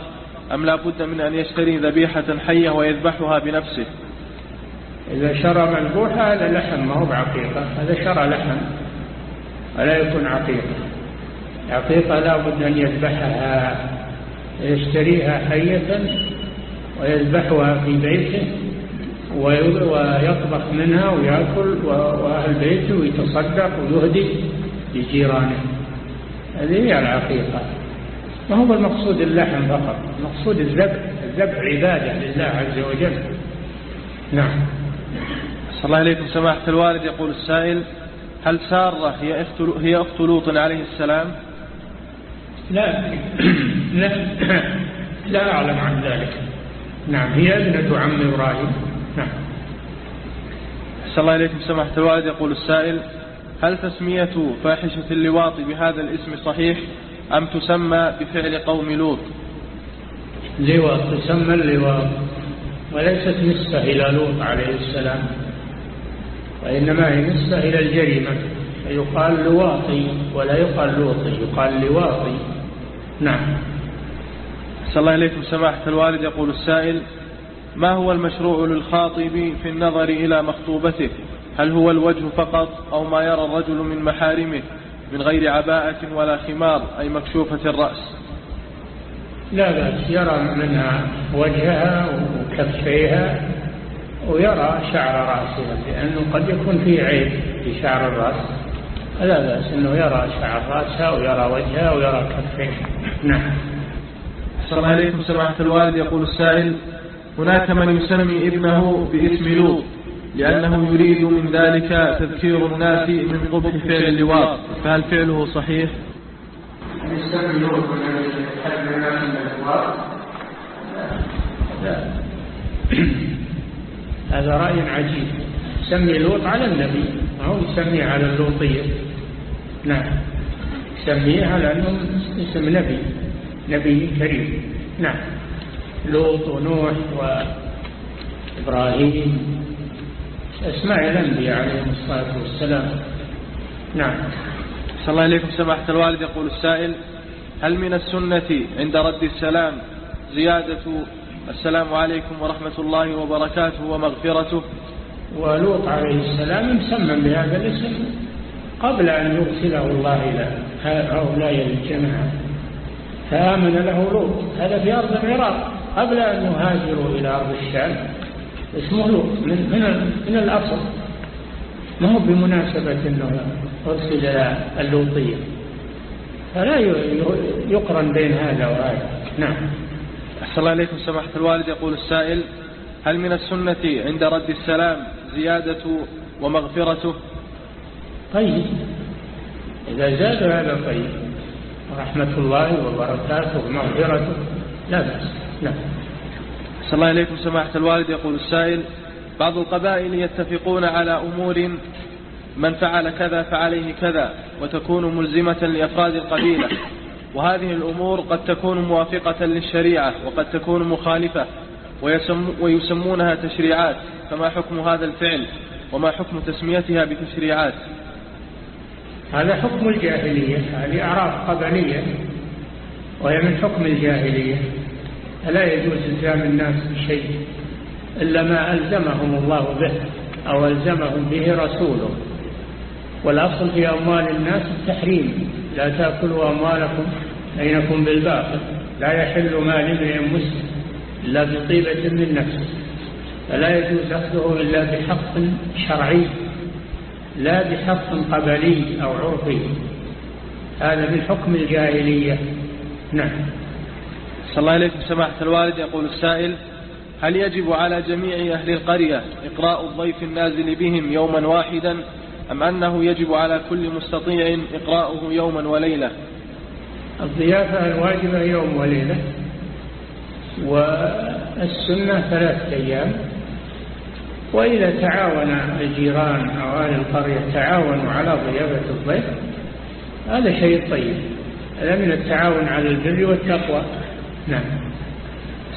أم لا بد من أن يشتري ذبيحة حية ويذبحها بنفسه؟ إذا شرى مذبوحة هذا لحم ما هو بعقيقة هذا شرى لحم ولا يكون عقيقة. عقيقة لا بد أن يذبحها يشتريها حية ويذبحها في بيته ويطبخ منها ويأكل وأهل بيته ويتصدق ويهدي لجيرانه. هذه هي العقيقة ما هو المقصود اللحم فقط؟ المقصود الذبح الذبح عبادة لله عز وجل. نعم. صلى الله عليكم سماحة الوالد. يقول السائل هل سارة هي أخت هي أخت لوط عليه السلام؟ لا. لا. لا أعلم عن ذلك. نعم هي ابنة عم إبراهيم. نعم. صلى الله عليكم سماحة الوالد يقول السائل هل تسمية فاحشة اللواط بهذا الاسم صحيح؟ أم تسمى بفعل قوم لوط؟ لواط تسمى اللواط. وليست نسبة إلى لوط عليه السلام. وإنما هي نسبة إلى الجريمة. يقال لواطي ولا يقال لوطي يقال لواطي. نعم. صلى الله عليكم. سماحة الوالد يقول السائل ما هو المشروع للخاطب في النظر إلى مخطوبته؟ هل هو الوجه فقط أو ما يرى الرجل من محارمه من غير عباءة ولا خمار أي مكشوفة الرأس؟ لا بأس يرى منها وجهها كفيها ويرى شعر رأسها لأنه قد يكون فيه عيب في شعر الرأس. فلا بأس أنه يرى شعر رأسها ويرى وجهها ويرى كفيها نعم. السلام عليكم سماحة الوالد يقول السائل هناك من يسمي ابنه باسم لوط لأنه يريد من ذلك تذكير الناس من قبح فعل اللواط. فهل فعله صحيح؟ يسمي لوط من الناس من اللواط؟ لا. هذا رأي عجيب. يسمي لوط على النبي أو يسميه على اللوطية. نعم. يسميه على أنه اسم نبي. نبي كريم. نعم. لوط ونوح وإبراهيم. أسماء الأنبياء عليهم الصلاة والسلام. نعم. صلى الله عليكم سماحة الوالد. يقول السائل هل من السنة عند رد السلام زيادة السلام عليكم ورحمة الله وبركاته ومغفرته؟ ولوط عليه السلام مسمى بهذا الاسم. قبل أن يرسله الله إلى هؤلاء الجماعة فآمن له لوط. هذا في أرض العراق قبل أن يهاجروا إلى أرض الشام. اسمه لوط من, من, من الأصل. ما هو بمناسبة أنه أرسل إلى اللوطية. فلا يقرن بين هذا وهذا. نعم. أحسن الله عليكم سماحة الوالد. يقول السائل هل من السنة عند رد السلام زيادة ومغفرته؟ طيب. إذا زاد هذا طيب رحمة الله وبركاته ومغفرته لا بأس. نعم. أحسن الله عليكم سماحة الوالد يقول السائل بعض القبائل يتفقون على أمور من فعل كذا فعليه كذا وتكون ملزمة لأفراد القبيلة وهذه الأمور قد تكون موافقة للشريعة وقد تكون مخالفة ويسمونها تشريعات فما حكم هذا الفعل؟ وما حكم تسميتها بتشريعات؟ هذا حكم الجاهلية هذه أعراف قبلية وهي من حكم الجاهلية. فلا يجوز إلزام الناس بشيء إلا ما ألزمهم الله به أو ألزمهم به رسوله. والأصل في أموال الناس التحريم لا تأكلوا أموالكم بينكم بالباطل لا يحل مال امرئ مسلم إلا بطيبة من نفسه. فلا يجوز أخذه إلا بحق شرعي. لا بحق قبلي أو عرفي. هذا من حكم الجاهلية. نعم. صلى الله عليكم سماحة الوالد. يقول السائل هل يجب على جميع أهل القرية إقراء الضيف النازل بهم يوما واحدا أم أنه يجب على كل مستطيع إقراؤه يوما وليلة؟ الضيافة الواجبة يوم وليلة والسنة ثلاثة أيام. وإذا تعاون الجيران أو أهل القرية تعاونوا على ضيافة الضيف هذا شيء طيب. هذا من التعاون على البر والتقوى. نعم.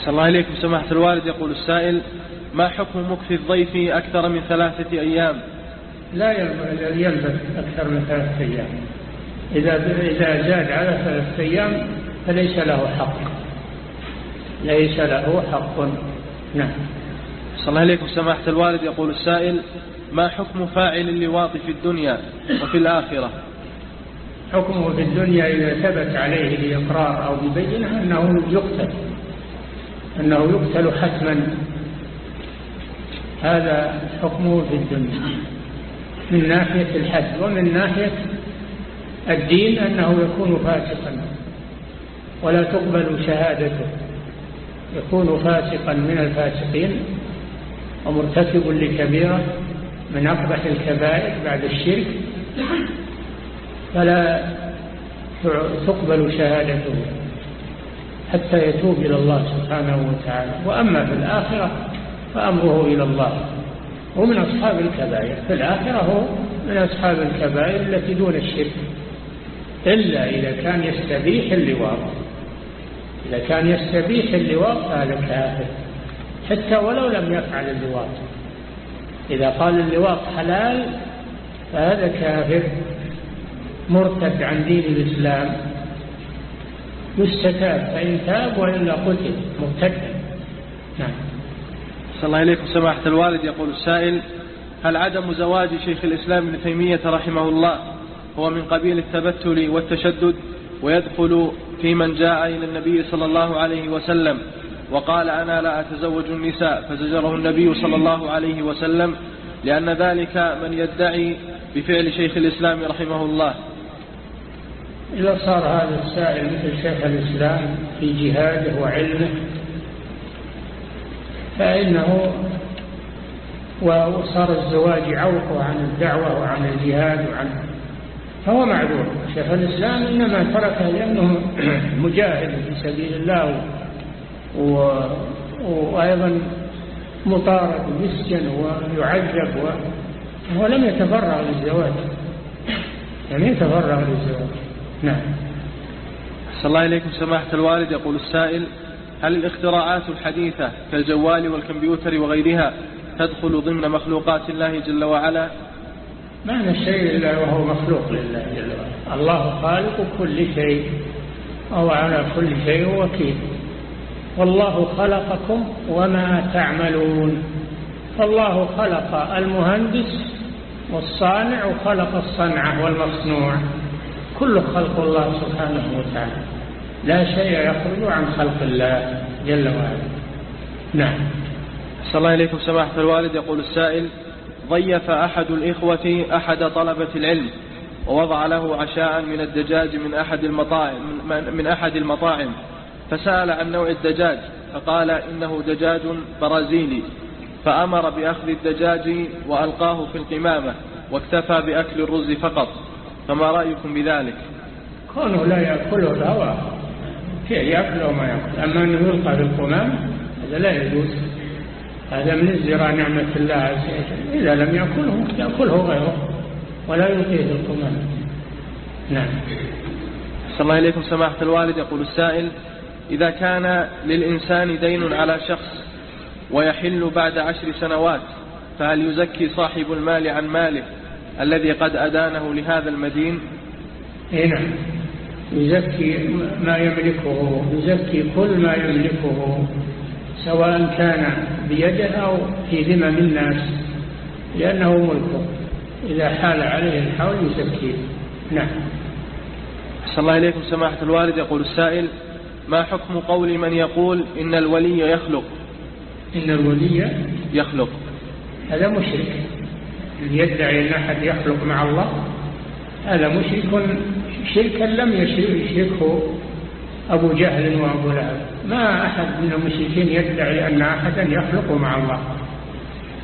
صلى الله عليكم سماحة الوالد يقول السائل ما حكم مكث الضيف أكثر من ثلاثة أيام؟ لا يلبث أكثر من ثلاثة أيام. إذا إذا زاد على ثلاثة أيام فليس له حق. ليس له حق. نعم. صلى الله عليكم. سماحة الوالد يقول السائل ما حكم فاعل اللواط في الدنيا وفي الآخرة؟ حكمه في الدنيا إذا ثبت عليه بإقرار أو ببينة أنه يقتل أنه يقتل حتما. هذا حكمه في الدنيا. من ناحية الحد ومن ناحية الدين أنه يكون فاسقا ولا تقبل شهادته. يكون فاسقا من الفاسقين. ومرتكب لكبيرة من أقبح الكبائر بعد الشرك فلا تقبل شهادته حتى يتوب إلى الله سبحانه وتعالى. وأما في الآخرة فأمره إلى الله. هو من أصحاب الكبائر. في الآخرة هو من أصحاب الكبائر التي دون الشرك. إلا إذا كان يستبيح اللواط. إذا كان يستبيح اللواط فهذا كافر. حتى ولو لم يفعل اللواط. إذا قال اللواط حلال فهذا كافر مرتد عن دين الإسلام. يستتاب فإن تاب وإلا قتل مرتدا نعم. صلى الله عليكم. سماحة الوالد يقول السائل هل عدم زواج شيخ الإسلام ابن تيمية رحمه الله هو من قبيل التبتل والتشدد ويدخل في من جاء إلى النبي صلى الله عليه وسلم وقال أنا لا أتزوج النساء فزجره النبي صلى الله عليه وسلم لأن ذلك من يدعي بفعل شيخ الإسلام رحمه الله. إذا صار هذا السائل مثل شيخ الإسلام في جهاده وعلمه فإنه وصار الزواج عوق عن الدعوة وعن الجهاد وعن فهو معذور. شيخ الإسلام إنما تركه لأنه مجاهد في سبيل الله و... وأيضا مطارد ومسجن ويعذب وهو لم يتفرغ للزواج. لم يتفرغ للزواج. نعم. صلى الله إليكم. سماحة الوالد يقول السائل هل الاختراعات الحديثة كالجوال والكمبيوتر وغيرها تدخل ضمن مخلوقات الله جل وعلا؟ ما من شيء إلا وهو مخلوق لله جل وعلا. الله خالق كل شيء وهو على كل شيء وكيل والله خلقكم وما تعملون. فالله خلق المهندس والصانع وخلق الصنعة والمصنوع. كل خلق الله سبحانه وتعالى. لا شيء يخرج عن خلق الله جل وعلا. نعم. صلى الله إليكم سماحة الوالد. يقول السائل ضيف أحد الإخوة أحد طلبة العلم ووضع له عشاء من الدجاج من أحد المطاعم من أحد المطاعم. فسأل عن نوع الدجاج فقال إنه دجاج برازيلي فأمر بأخذ الدجاج وألقاه في القمامة واكتفى بأكل الرز فقط. فما رأيكم بذلك؟ كونه لا يأكله الهواء كيف يأكله وما يأكل. أما أنه يلقى في القمامة هذا لا يجوز. هذا من ازدراء نعمة الله عز وجل. إذا لم يأكله يأكله غيره ولا يلقيه في القمامة. نعم. صلى الله إليكم سماحة الوالد. يقول السائل إذا كان للإنسان دين على شخص ويحل بعد عشر سنوات فهل يزكي صاحب المال عن ماله الذي قد أدانه لهذا المدين؟ إيه نعم. يزكي ما يملكه يزكي كل ما يملكه سواء كان بيده أو في ذمم الناس لأنه ملكه. إذا حال عليه الحول يزكيه. نعم. صلى الله إليكم سماحة الوالد يقول السائل ما حكم قول من يقول إن الولي يخلق؟ إن الولي يخلق. هذا مشرك. يدعي أن أحد يخلق مع الله هذا مشرك. شركا لم يشركه أبو جهل وأبو لهب. ما أحد من المشركين يدعي أن أحدا يخلق مع الله.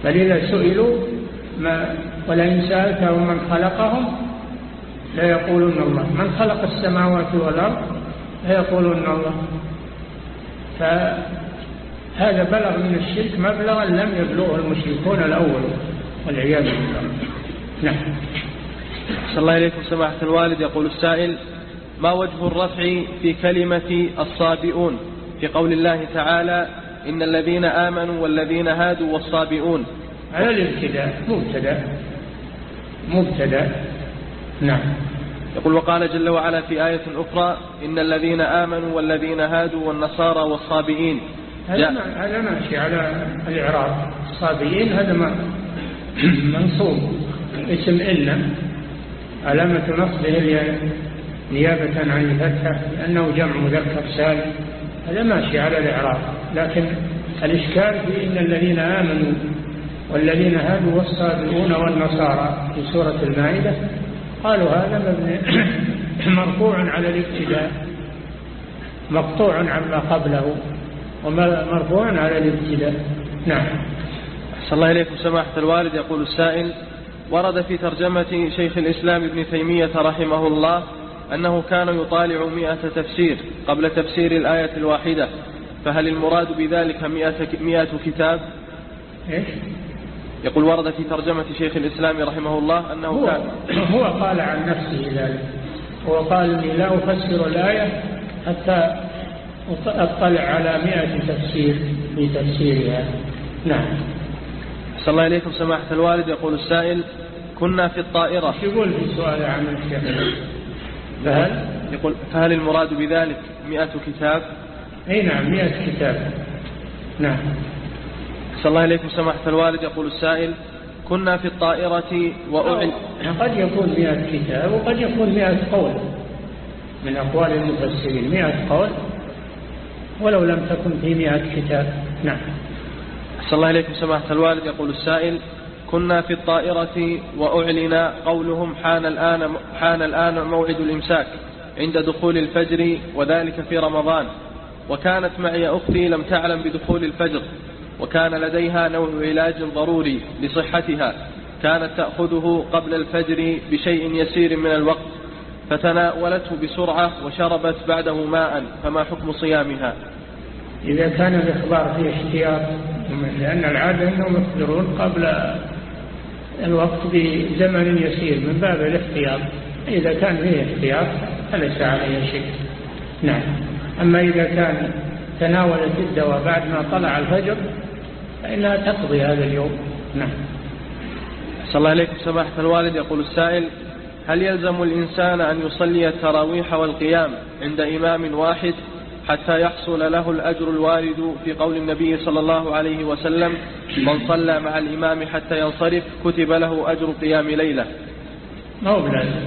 بل إذا سئلوا ما ولئن سألتهم من خلقهم ليقولون الله. من خلق السماوات والأرض؟ ليقولون الله. فهذا بلغ من الشرك مبلغا لم يبلغه المشركون الأول والعياذ بالله. نعم. صلى الله إليكم سماحة الوالد. يقول السائل ما وجه الرفع في كلمة الصابئون؟ في قول الله تعالى إن الذين آمنوا والذين هادوا والصابئون. على الابتداء مبتدأ مبتدأ. نعم. يقول وقال جل وعلا في آية أخرى إن الذين آمنوا والذين هادوا والنصارى والصابئين. هذا هذا ماشي على الإعراب. الصابئين هذا ما منصوب. اسم إن علامة نصبه نيابة عن الفتحة لأنه جمع مذكر سالم. هذا ماشي على الإعراب. لكن الإشكال في إن الذين آمنوا والذين هادوا والصابئون والنصارى في سورة المائدة قالوا هذا مبني مرفوع على الابتداء مقطوع عما قبله ومرفوع على الابتداء. نعم. صلى الله إليكم سماحة الوالد. يقول السائل ورد في ترجمة شيخ الإسلام ابن تيمية رحمه الله أنه كان يطالع مئة تفسير قبل تفسير الآية الواحدة فهل المراد بذلك مئة, مئة كتاب؟ إيش؟ يقول ورد في ترجمة شيخ الإسلام رحمه الله أنه هو كان هو قال عن نفسه ذلك هو قال إني لا أفسر الآية حتى أطلع على مئة تفسير في تفسيرها. نعم. صلى الله إليكم سماحة الوالد. يقول السائل كنا في الطائرة. يقول في سؤال عن الشيخ؟ فهل يقول فهل المراد بذلك مئة كتاب؟ أي نعم مئة كتاب. نعم. صلى الله إليكم سماحة الوالد يقول السائل كنا في الطائرة وأعل قد يكون مئة كتاب وقد يكون مئة قول. من أقوال المفسرين مئة قول ولو لم تكن في مئة كتاب. نعم. أحسن الله إليكم سماحة الوالد يقول السائل كنا في الطائرة وأعلن قولهم حان الآن, حان الآن موعد الإمساك عند دخول الفجر وذلك في رمضان. وكانت معي أختي لم تعلم بدخول الفجر. وكان لديها نوع علاج ضروري لصحتها كانت تأخذه قبل الفجر بشيء يسير من الوقت فتناولته بسرعة وشربت بعده ماء فما حكم صيامها؟ إذا كان الإخبار فيه احتياط لأن العادة أنهم يخبرون قبل الوقت بزمن يسير من باب الاحتياط إذا كان فيه احتياط فليس عليه شيء. نعم. أما إذا كان تناولت الدواء بعد ما طلع الفجر فإنها تقضي هذا اليوم. نعم. صلى الله عليكم سماحة الوالد يقول السائل هل يلزم الإنسان أن يصلي التراويح والقيام عند إمام واحد حتى يحصل له الأجر الوارد في قول النبي صلى الله عليه وسلم من صلى مع الإمام حتى ينصرف كتب له أجر قيام ليلة ما هو بلازم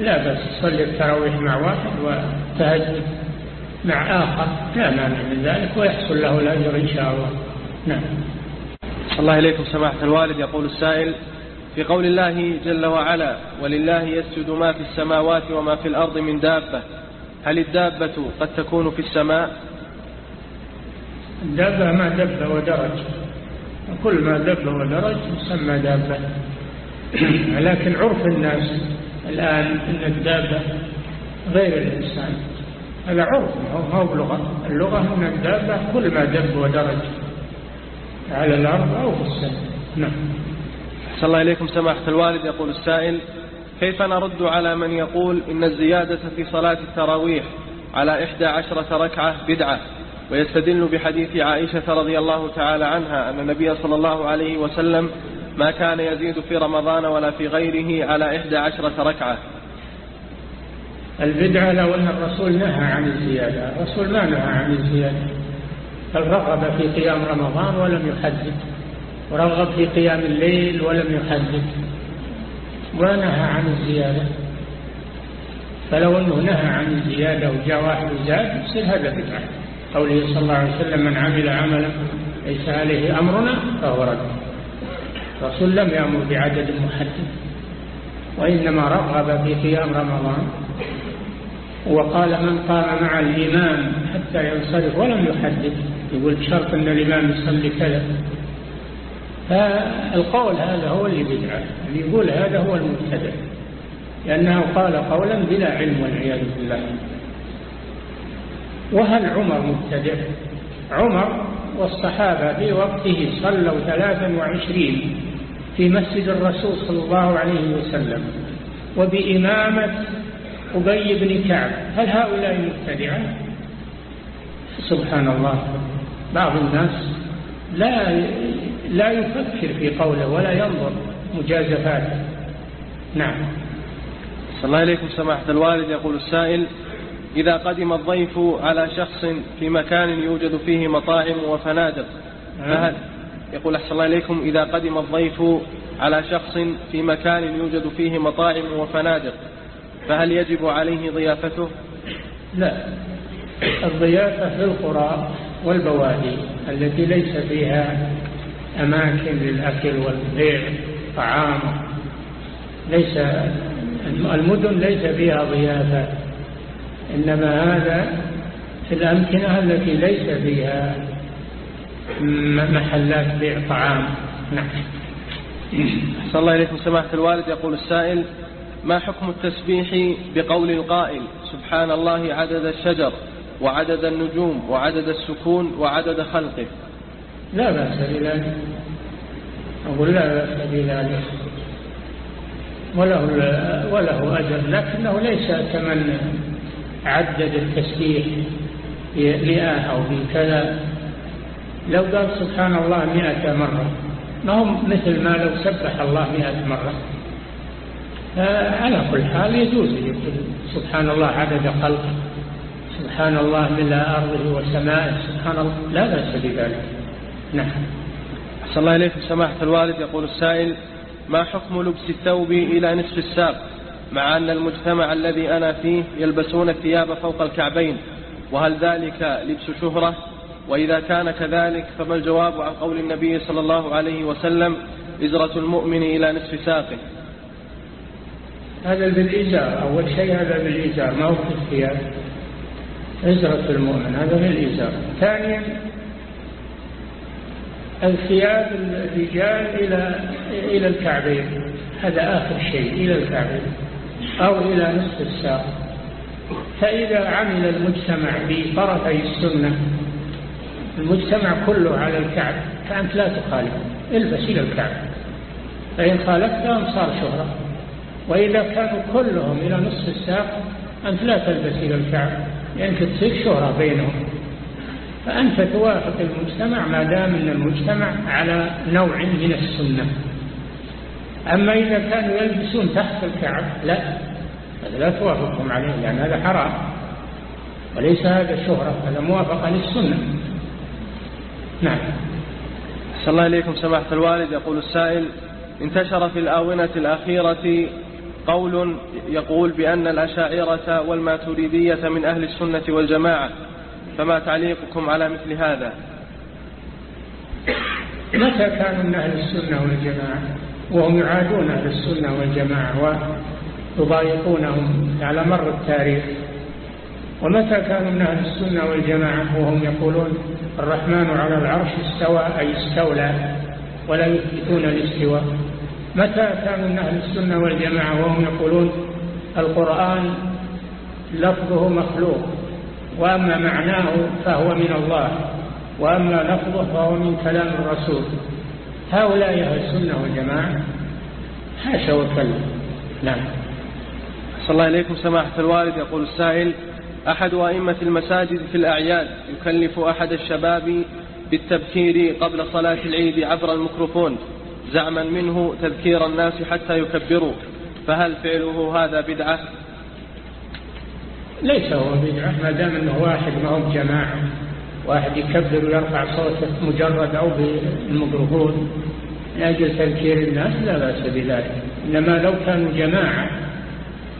لا بس تصلي التراويح مع واحد وتهجد. مع آخر. لا مانع من ذلك ويحصل له الأجر إن شاء الله. نعم. الله إليكم سماحة الوالد. يقول السائل في قول الله جل وعلا ولله يسجد ما في السماوات وما في الأرض من دابة. هل الدابة قد تكون في السماء؟ الدابة ما دب ودرج. كل ما دب ودرج يسمى دابة. لكن عرف الناس الآن أن الدابة غير الإنسان. هذا عرف ما هو بلغة. اللغة أن الدابة كل ما دب ودرج على الأرض أو في السماء. نعم. صلى الله إليكم سماحة الوالد يقول السائل كيف نرد على من يقول إن الزيادة في صلاة التراويح على إحدى عشرة ركعة بدعة ويستدل بحديث عائشة رضي الله تعالى عنها أن النبي صلى الله عليه وسلم ما كان يزيد في رمضان ولا في غيره على إحدى عشرة ركعة. البدعة لو أن الرسول نهى عن الزيادة. الرسول ما نهى عن الزيادة. بل رغب في قيام رمضان ولم يحدد. ورغب في قيام الليل ولم يحدد. ونهى عن الزيادة. فلو أنه نهى عن الزيادة وجاء واحد زاد يصير هذا بدعة. قوله صلى الله عليه وسلم من عمل عملا ليس عليه أمرنا فهو رد. الرسول لم يأمر بعدد محدد. وإنما رغب في قيام رمضان. وقال من قام مع الإمام حتى ينصرف ولم يحدد يقول شرط أن الإمام يصلي كذا. فالقول هذا هو اللي بدعة اللي يقول هذا هو المبتدع لأنه قال قولا بلا علم والعياذ بالله. وهل عمر مبتدع؟ عمر والصحابة في وقته صلوا ثلاثا وعشرين في مسجد الرسول صلى الله عليه وسلم وبإمامة أبي بن كعب هل هؤلاء مبتدعة سبحان الله بعض الناس لا لا يفكر في قوله ولا ينظر مجازفاته نعم. صلى الله عليكم سماحة الوالد يقول السائل إذا قدم الضيف على شخص في مكان يوجد فيه مطاعم وفنادق فهل يقول أحسن الله إليكم إذا قدم الضيف على شخص في مكان يوجد فيه مطاعم وفنادق فهل يجب عليه ضيافته؟ لا. الضيافة في القرى والبوادي التي ليس فيها أماكن للأكل والبيع طعام. ليس المدن ليس فيها ضيافة. إنما هذا في الأمكنة التي ليس فيها محلات بيع طعام. نعم. صلى الله عليكم سماحة الوالد يقول السائل ما حكم التسبيح بقول القائل؟ سبحان الله عدد الشجر وعدد النجوم وعدد السكون وعدد خلقه. لا بأس بذلك. أقول لا بأس بذلك. وله, وله أجر. لكنه ليس كمن عدد التسبيح مئة أو في كذا. لو قال سبحان الله مئة مرة ما هم مثل ما لو سبح الله مئة مرة. على كل حال يجوز يقول سبحان الله عدد خلقه سبحان الله ملء أرضه وسمائه سبحان الله لا بأس بذلك. نعم. أحسن الله إليكم سماحة الوالد. يقول السائل ما حكم لبس الثوب إلى نصف الساق؟ مع أن المجتمع الذي أنا فيه يلبسون الثياب فوق الكعبين وهل ذلك لبس شهرة؟ وإذا كان كذلك فما الجواب عن قول النبي صلى الله عليه وسلم إزرة المؤمن إلى نصف ساقه؟ هذا بالإزار أول شيء هذا بالإزار ما هو في الثياب إزرة المؤمن هذا بالإزار ثانيا الثياب الرجال إلى إلى الكعبين هذا آخر شيء إلى الكعبين أو إلى نصف الساق. فإذا عمل المجتمع بطرفي السنة المجتمع كله على الكعب فأنت لا تخالف البس إلى الكعب. فإن خالفتهم صار شهرة. وإذا كانوا كلهم إلى نصف الساق أنت لا تلبس إلى الكعب لأنك تصير شهرة بينهم. فأنت توافق المجتمع ما دام أن المجتمع على نوع من السنة. أما إذا كانوا يلبسون تحت الكعب لا هذا لا توافقهم عليه لأن هذا حرام. وليس هذا شهرة هذا موافقة للسنة. نعم. أحسن الله إليكم سماحة الوالد. يقول السائل انتشر في الآونة الأخيرة قول يقول بأن الأشاعرة والماتريدية من أهل السنة والجماعة فما تعليقكم على مثل هذا؟ متى كانوا من أهل السنة والجماعة؟ وهم يعادون أهل السنة والجماعة ويضايقونهم على مر التاريخ. ومتى كانوا من أهل السنة والجماعة؟ وهم يقولون الرحمن على العرش استوى أي استولى ولا يثبتون الاستواء. متى كانوا من أهل السنة والجماعة وهم يقولون القرآن لفظه مخلوق وأما معناه فهو من الله وأما لفظه فهو من كلام الرسول. هؤلاء أهل السنة والجماعة حاشا وكلا. نعم. صلى الله عليكم سماحة الوالد. يقول السائل أحد أئمة المساجد في الأعياد يكلف أحد الشباب بالتبكير قبل صلاة العيد عبر الميكروفون؟ زعما منه تذكير الناس حتى يكبروا. فهل فعله هذا بدعة؟ ليس هو بدعة ما دام أنه واحد ما هو بجماعة واحد يكبر ويرفع صوته مجرد أو بالميكروفون من أجل تذكير الناس لا بأس بذلك. إنما لو كانوا جماعة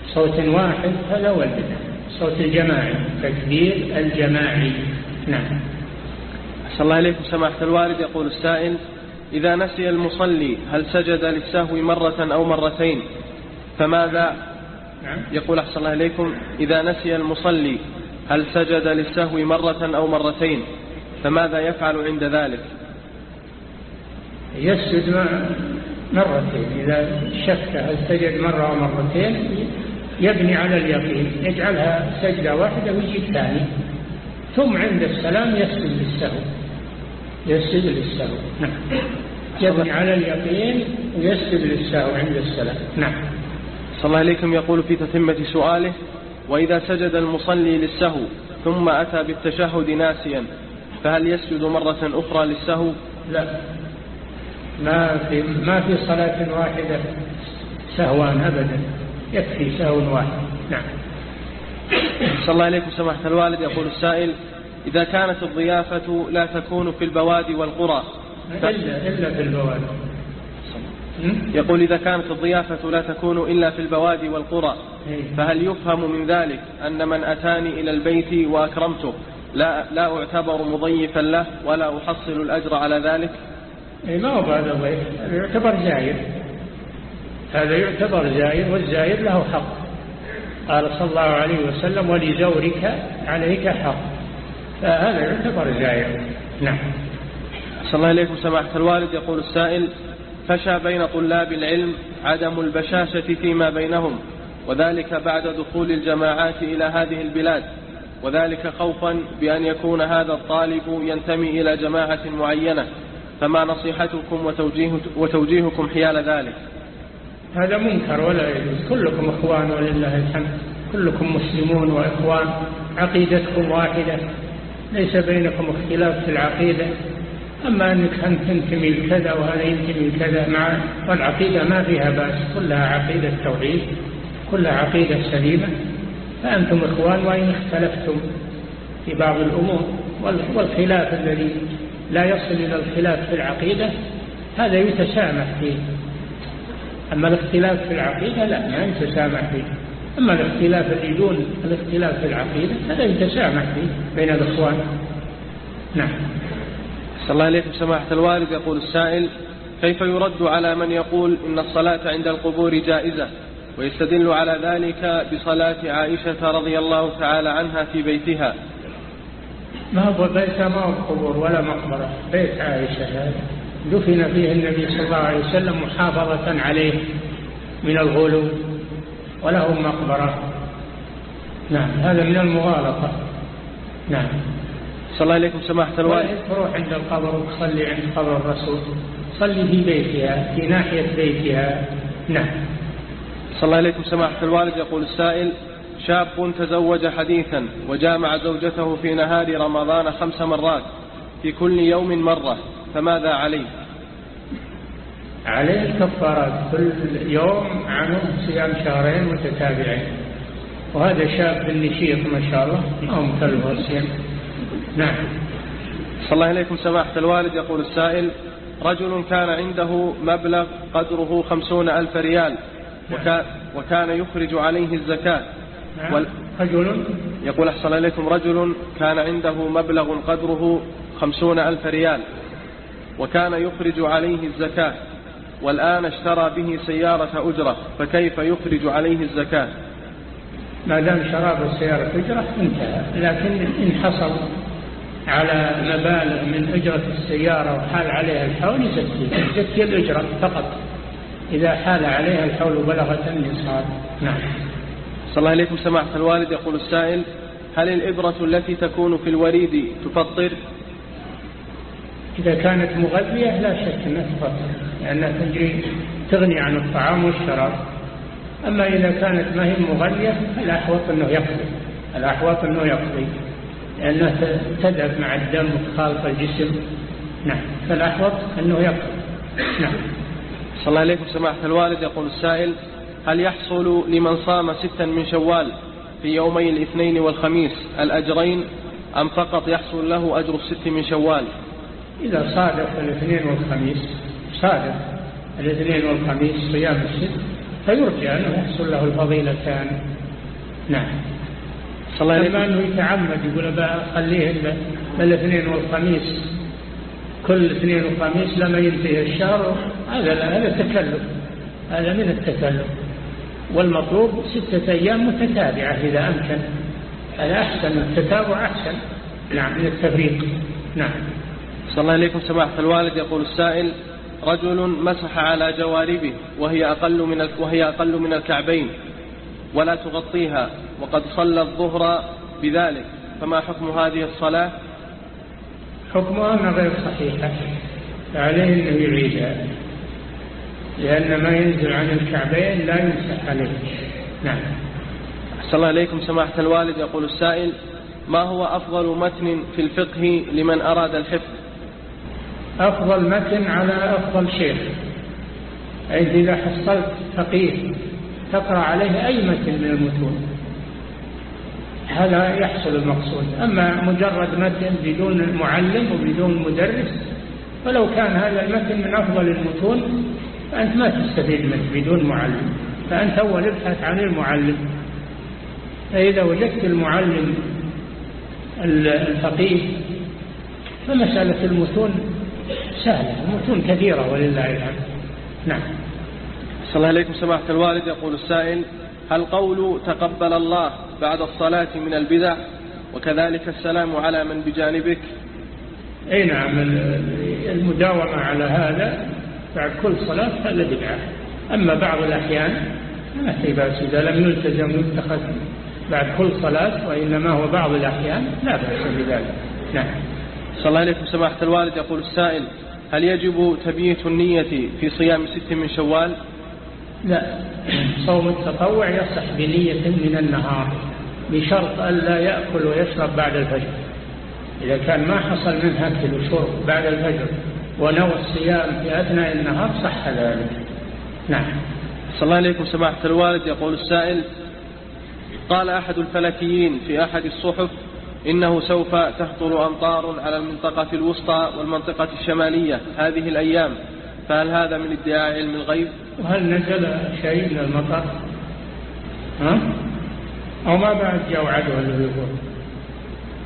صوت واحد هذا هو البدعة. صوت الجماعي تكبير الجماعي. نعم. أحسن الله إليكم سماحة الوالد يقول السائل إذا نسي المصلي هل سجد للسهو مرة أو مرتين؟ فماذا نعم. يقول أحسن الله إليكم؟ إذا نسي المصلي هل سجد للسهو مرة أو مرتين؟ فماذا يفعل عند ذلك؟ يسجد مرتين. إذا شك هل سجد مرة أو مرتين يبني على اليقين. يجعلها سجدة واحدة ويجي الثاني. ثم عند السلام يسجد للسهو. يسجد للسهو. نعم. يبني على اليقين ويسجد للسهو عند السلام. نعم. صلى الله عليكم يقول في تتمة سؤاله وإذا سجد المصلي للسهو ثم أتى بالتشهد ناسيا فهل يسجد مرة أخرى للسهو؟ لا. ما في ما في صلاة واحدة سهوان أبدا. يكفي سهو واحد. نعم. صلى الله عليكم سماحة الوالد. يقول السائل إذا كانت الضيافة لا تكون في البوادي والقرى. إلا, إلا في البوادي. يقول إذا كانت الضيافة لا تكون إلا في البوادي والقرى. إيه. فهل يفهم من ذلك أن من أتاني إلى البيت وأكرمته لا, لا أعتبر مضيفا له ولا أحصل الأجر على ذلك؟ إيه ما هو هذا ضيف هذا يعتبر زائر هذا يعتبر زائر والزائر له حق. قال صلى الله عليه وسلم ولزورك عليك حق. فهذا يعتبر زائر نعم. صلى الله عليكم سماحة الوالد. يقول السائل فشى بين طلاب العلم عدم البشاشة فيما بينهم وذلك بعد دخول الجماعات إلى هذه البلاد وذلك خوفا بأن يكون هذا الطالب ينتمي إلى جماعة معينة. فما نصيحتكم وتوجيه وتوجيهكم حيال ذلك؟ هذا منكر ولا يجوز. كلكم إخوان ولله الحمد. كلكم مسلمون وإخوان. عقيدتكم واحدة. ليس بينكم اختلاف في العقيدة. أما أنك انت تنتمي لكذا وهذا ينتمي لكذا مع والعقيدة ما فيها بأس كلها عقيدة توحيد كلها عقيدة سليمة. فأنتم إخوان وإن اختلفتم في بعض الأمور. والخلاف الذي لا يصل إلى الخلاف في العقيدة هذا يتسامح فيه. أما الاختلاف في العقيدة لا ما يتسامح فيه. أما الاختلاف اللي دون الاختلاف في العقيدة هذا يتسامح فيه بين الإخوان. نعم. صلى الله عليكم سماحة الوالد. يقول السائل كيف يرد على من يقول إن الصلاة عند القبور جائزة ويستدل على ذلك بصلاة عائشة رضي الله تعالى عنها في بيتها؟ ما هو بيت ما هو قبور ولا مقبرة بيت عائشة هذا. دفن فيه النبي صلى الله عليه وسلم محافظة عليه من الغلو. وله مقبرة. نعم هذا من المغالطة. نعم. صلى الله عليكم سماحة الوالد. تروح عند القبر وتصلي عند قبر الرسول. صلي في بيتها في ناحية بيتها. نعم. صلى الله عليكم سماحة الوالد. يقول السائل شاب تزوج حديثا وجامع زوجته في نهار رمضان خمس مرات في كل يوم مرة فماذا عليه؟ عليه الكفارات. كل يوم عنه صيام شهرين متتابعين. وهذا شاب نشيط ما شاء الله ما هو الصيام نعم. صلى الله عليكم سماحة الوالد يقول السائل رجل كان عنده مبلغ قدره خمسون ألف ريال وكان, وكان يخرج عليه الزكاة. نعم. رجل؟ يقول أحسن إليكم رجل كان عنده مبلغ قدره خمسون ألف ريال وكان يخرج عليه الزكاة. والآن اشترى به سيارة أجرة فكيف يخرج عليه الزكاة؟ ما دام شرى بالسيارة أجرة انتهى. لكن إن حصل على مبالغ من أجرة السيارة وحال عليها الحول يزكي. يزكي الأجرة فقط. إذا حال عليها الحول بلغت النصاب. نعم. صلى الله عليكم سماحة الوالد. يقول السائل هل الإبرة التي تكون في الوريد تفطر؟ إذا كانت مغذية لا شك أنها تفطر لأنها تجري تغني عن الطعام والشراب. أما إذا كانت ما هي مغذية الأحوط أنه يقضي الأحوط أنه يقضي لأنها تذهب مع الدم وتخالط الجسم. نعم فالأحوط أنه يقضي. نعم. صلى الله عليكم سماحة الوالد. يقول السائل هل يحصل لمن صام ستا من شوال في يومي الاثنين والخميس الأجرين أم فقط يحصل له أجر الست من شوال؟ إذا صادف الاثنين والخميس صادف الاثنين والخميس صيام الست فيرجى أنه يحصل له الفضيلتان. نعم. صلى الله عليه أنه يتعمد يقول خليه الاثنين والخميس كل اثنين وخميس لما ينتهي الشهر هذا هذا تكلف هذا من التكلف. والمطلوب ستة أيام متتابعة إذا أمكن. هذا أحسن التتابع أحسن. نعم من التفريق. نعم. صلى الله عليكم سماحة الوالد. يقول السائل رجل مسح على جواربه وهي أقل من وهي أقل من الكعبين ولا تغطيها وقد صلى الظهر بذلك. فما حكم هذه الصلاة؟ حكمها أنها غير صحيحة. فعليه أنه يعيدها لأن ما ينزل عن الكعبين لا يمسح عليه. نعم. أحسن الله إليكم سماحة الوالد. يقول السائل ما هو أفضل متن في الفقه لمن أراد الحفظ؟ أفضل متن على أفضل شيخ. أي إذا حصلت فقيه تقرأ عليه أي متن من المتون. هذا يحصل المقصود. أما مجرد متن بدون معلم وبدون مدرس فلو كان هذا المتن من أفضل المتون فأنت ما تستفيد منه بدون معلم. فأنت أول ابحث عن المعلم. فإذا وجدت المعلم الفقيه فمسألة المتون سهلة المتون كثيرة ولله الحمد. نعم. صلى الله عليكم سماحة الوالد يقول السائل هل قول تقبل الله بعد الصلاة من البدع وكذلك السلام على من بجانبك؟ أي نعم المداومة على هذا بعد كل صلاة هذا بدعة. أما بعض الأحيان ما في بأس إذا لم يلتزم يتخذ بعد كل صلاة وإنما هو بعض الأحيان لا بأس بذلك. نعم. صلى الله عليكم سماحة الوالد يقول السائل هل يجب تبييت النية في صيام ست من شوال؟ لا. صوم التطوع يصح بنية من النهار بشرط ألا يأكل ويشرب بعد الفجر. إذا كان ما حصل منه أكل وشرب بعد الفجر ونوى الصيام في أثناء النهار صح ذلك. نعم. صلى الله عليكم سماحة الوالد يقول السائل قال أحد الفلكيين في أحد الصحف إنه سوف تهطل أمطار على المنطقة الوسطى والمنطقة الشمالية هذه الأيام. فهل هذا من ادعاء علم الغيب؟ وهل نزل شيء من المطر؟ ها؟ أو ما بعد جاء وعده اللي يقول.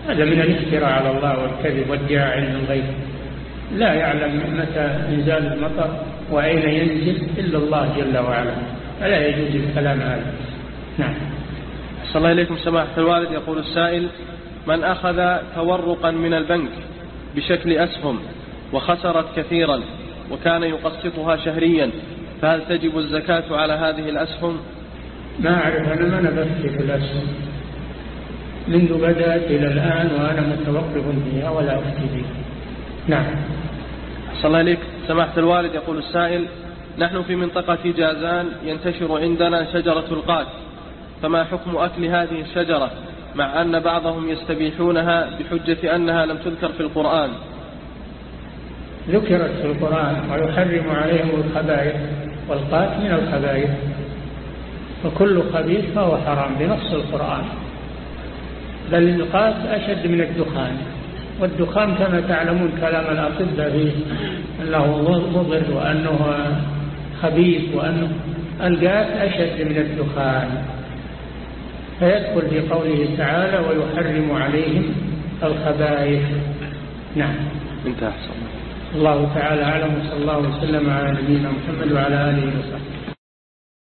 هذا من الافتراء على الله والكذب وادعاء علم الغيب. لا يعلم متى إنزال المطر وأين ينزل إلا الله جل وعلا. فلا يجوز الكلام هذا؟ نعم. صلى الله إليكم سماحة الوالد. يقول السائل من أخذ تورقا من البنك بشكل أسهم وخسرت كثيرا وكان يقسطها شهريا فهل تجب الزكاة على هذه الأسهم؟ ما أعرف أنا ما نبثت في الأسهم. منذ بدأت إلى الآن وأنا متوقف فيها ولا أفتي نعم. صلى الله عليك سماحة الوالد يقول السائل نحن في منطقة جازان ينتشر عندنا شجرة القات فما حكم أكل هذه الشجرة؟ مع أن بعضهم يستبيحونها بحجة أنها لم تذكر في القرآن. ذكرت في القرآن ويحرم عليهم الخبائث والقات من الخبائث وكل خبيث فهو حرام بنص القرآن. بل القات أشد من الدخان والدخان كما تعلمون كلام الأطباء فيه أنه مضر وأنه خبيث وأنه القات أشد من الدخان. فيدخل في قوله تعالى ويحرم عليهم الخبائث. نعم. انتهى. الله تعالى أعلم وصلى الله وسلم على نبينا محمد وعلى آله وصحبه.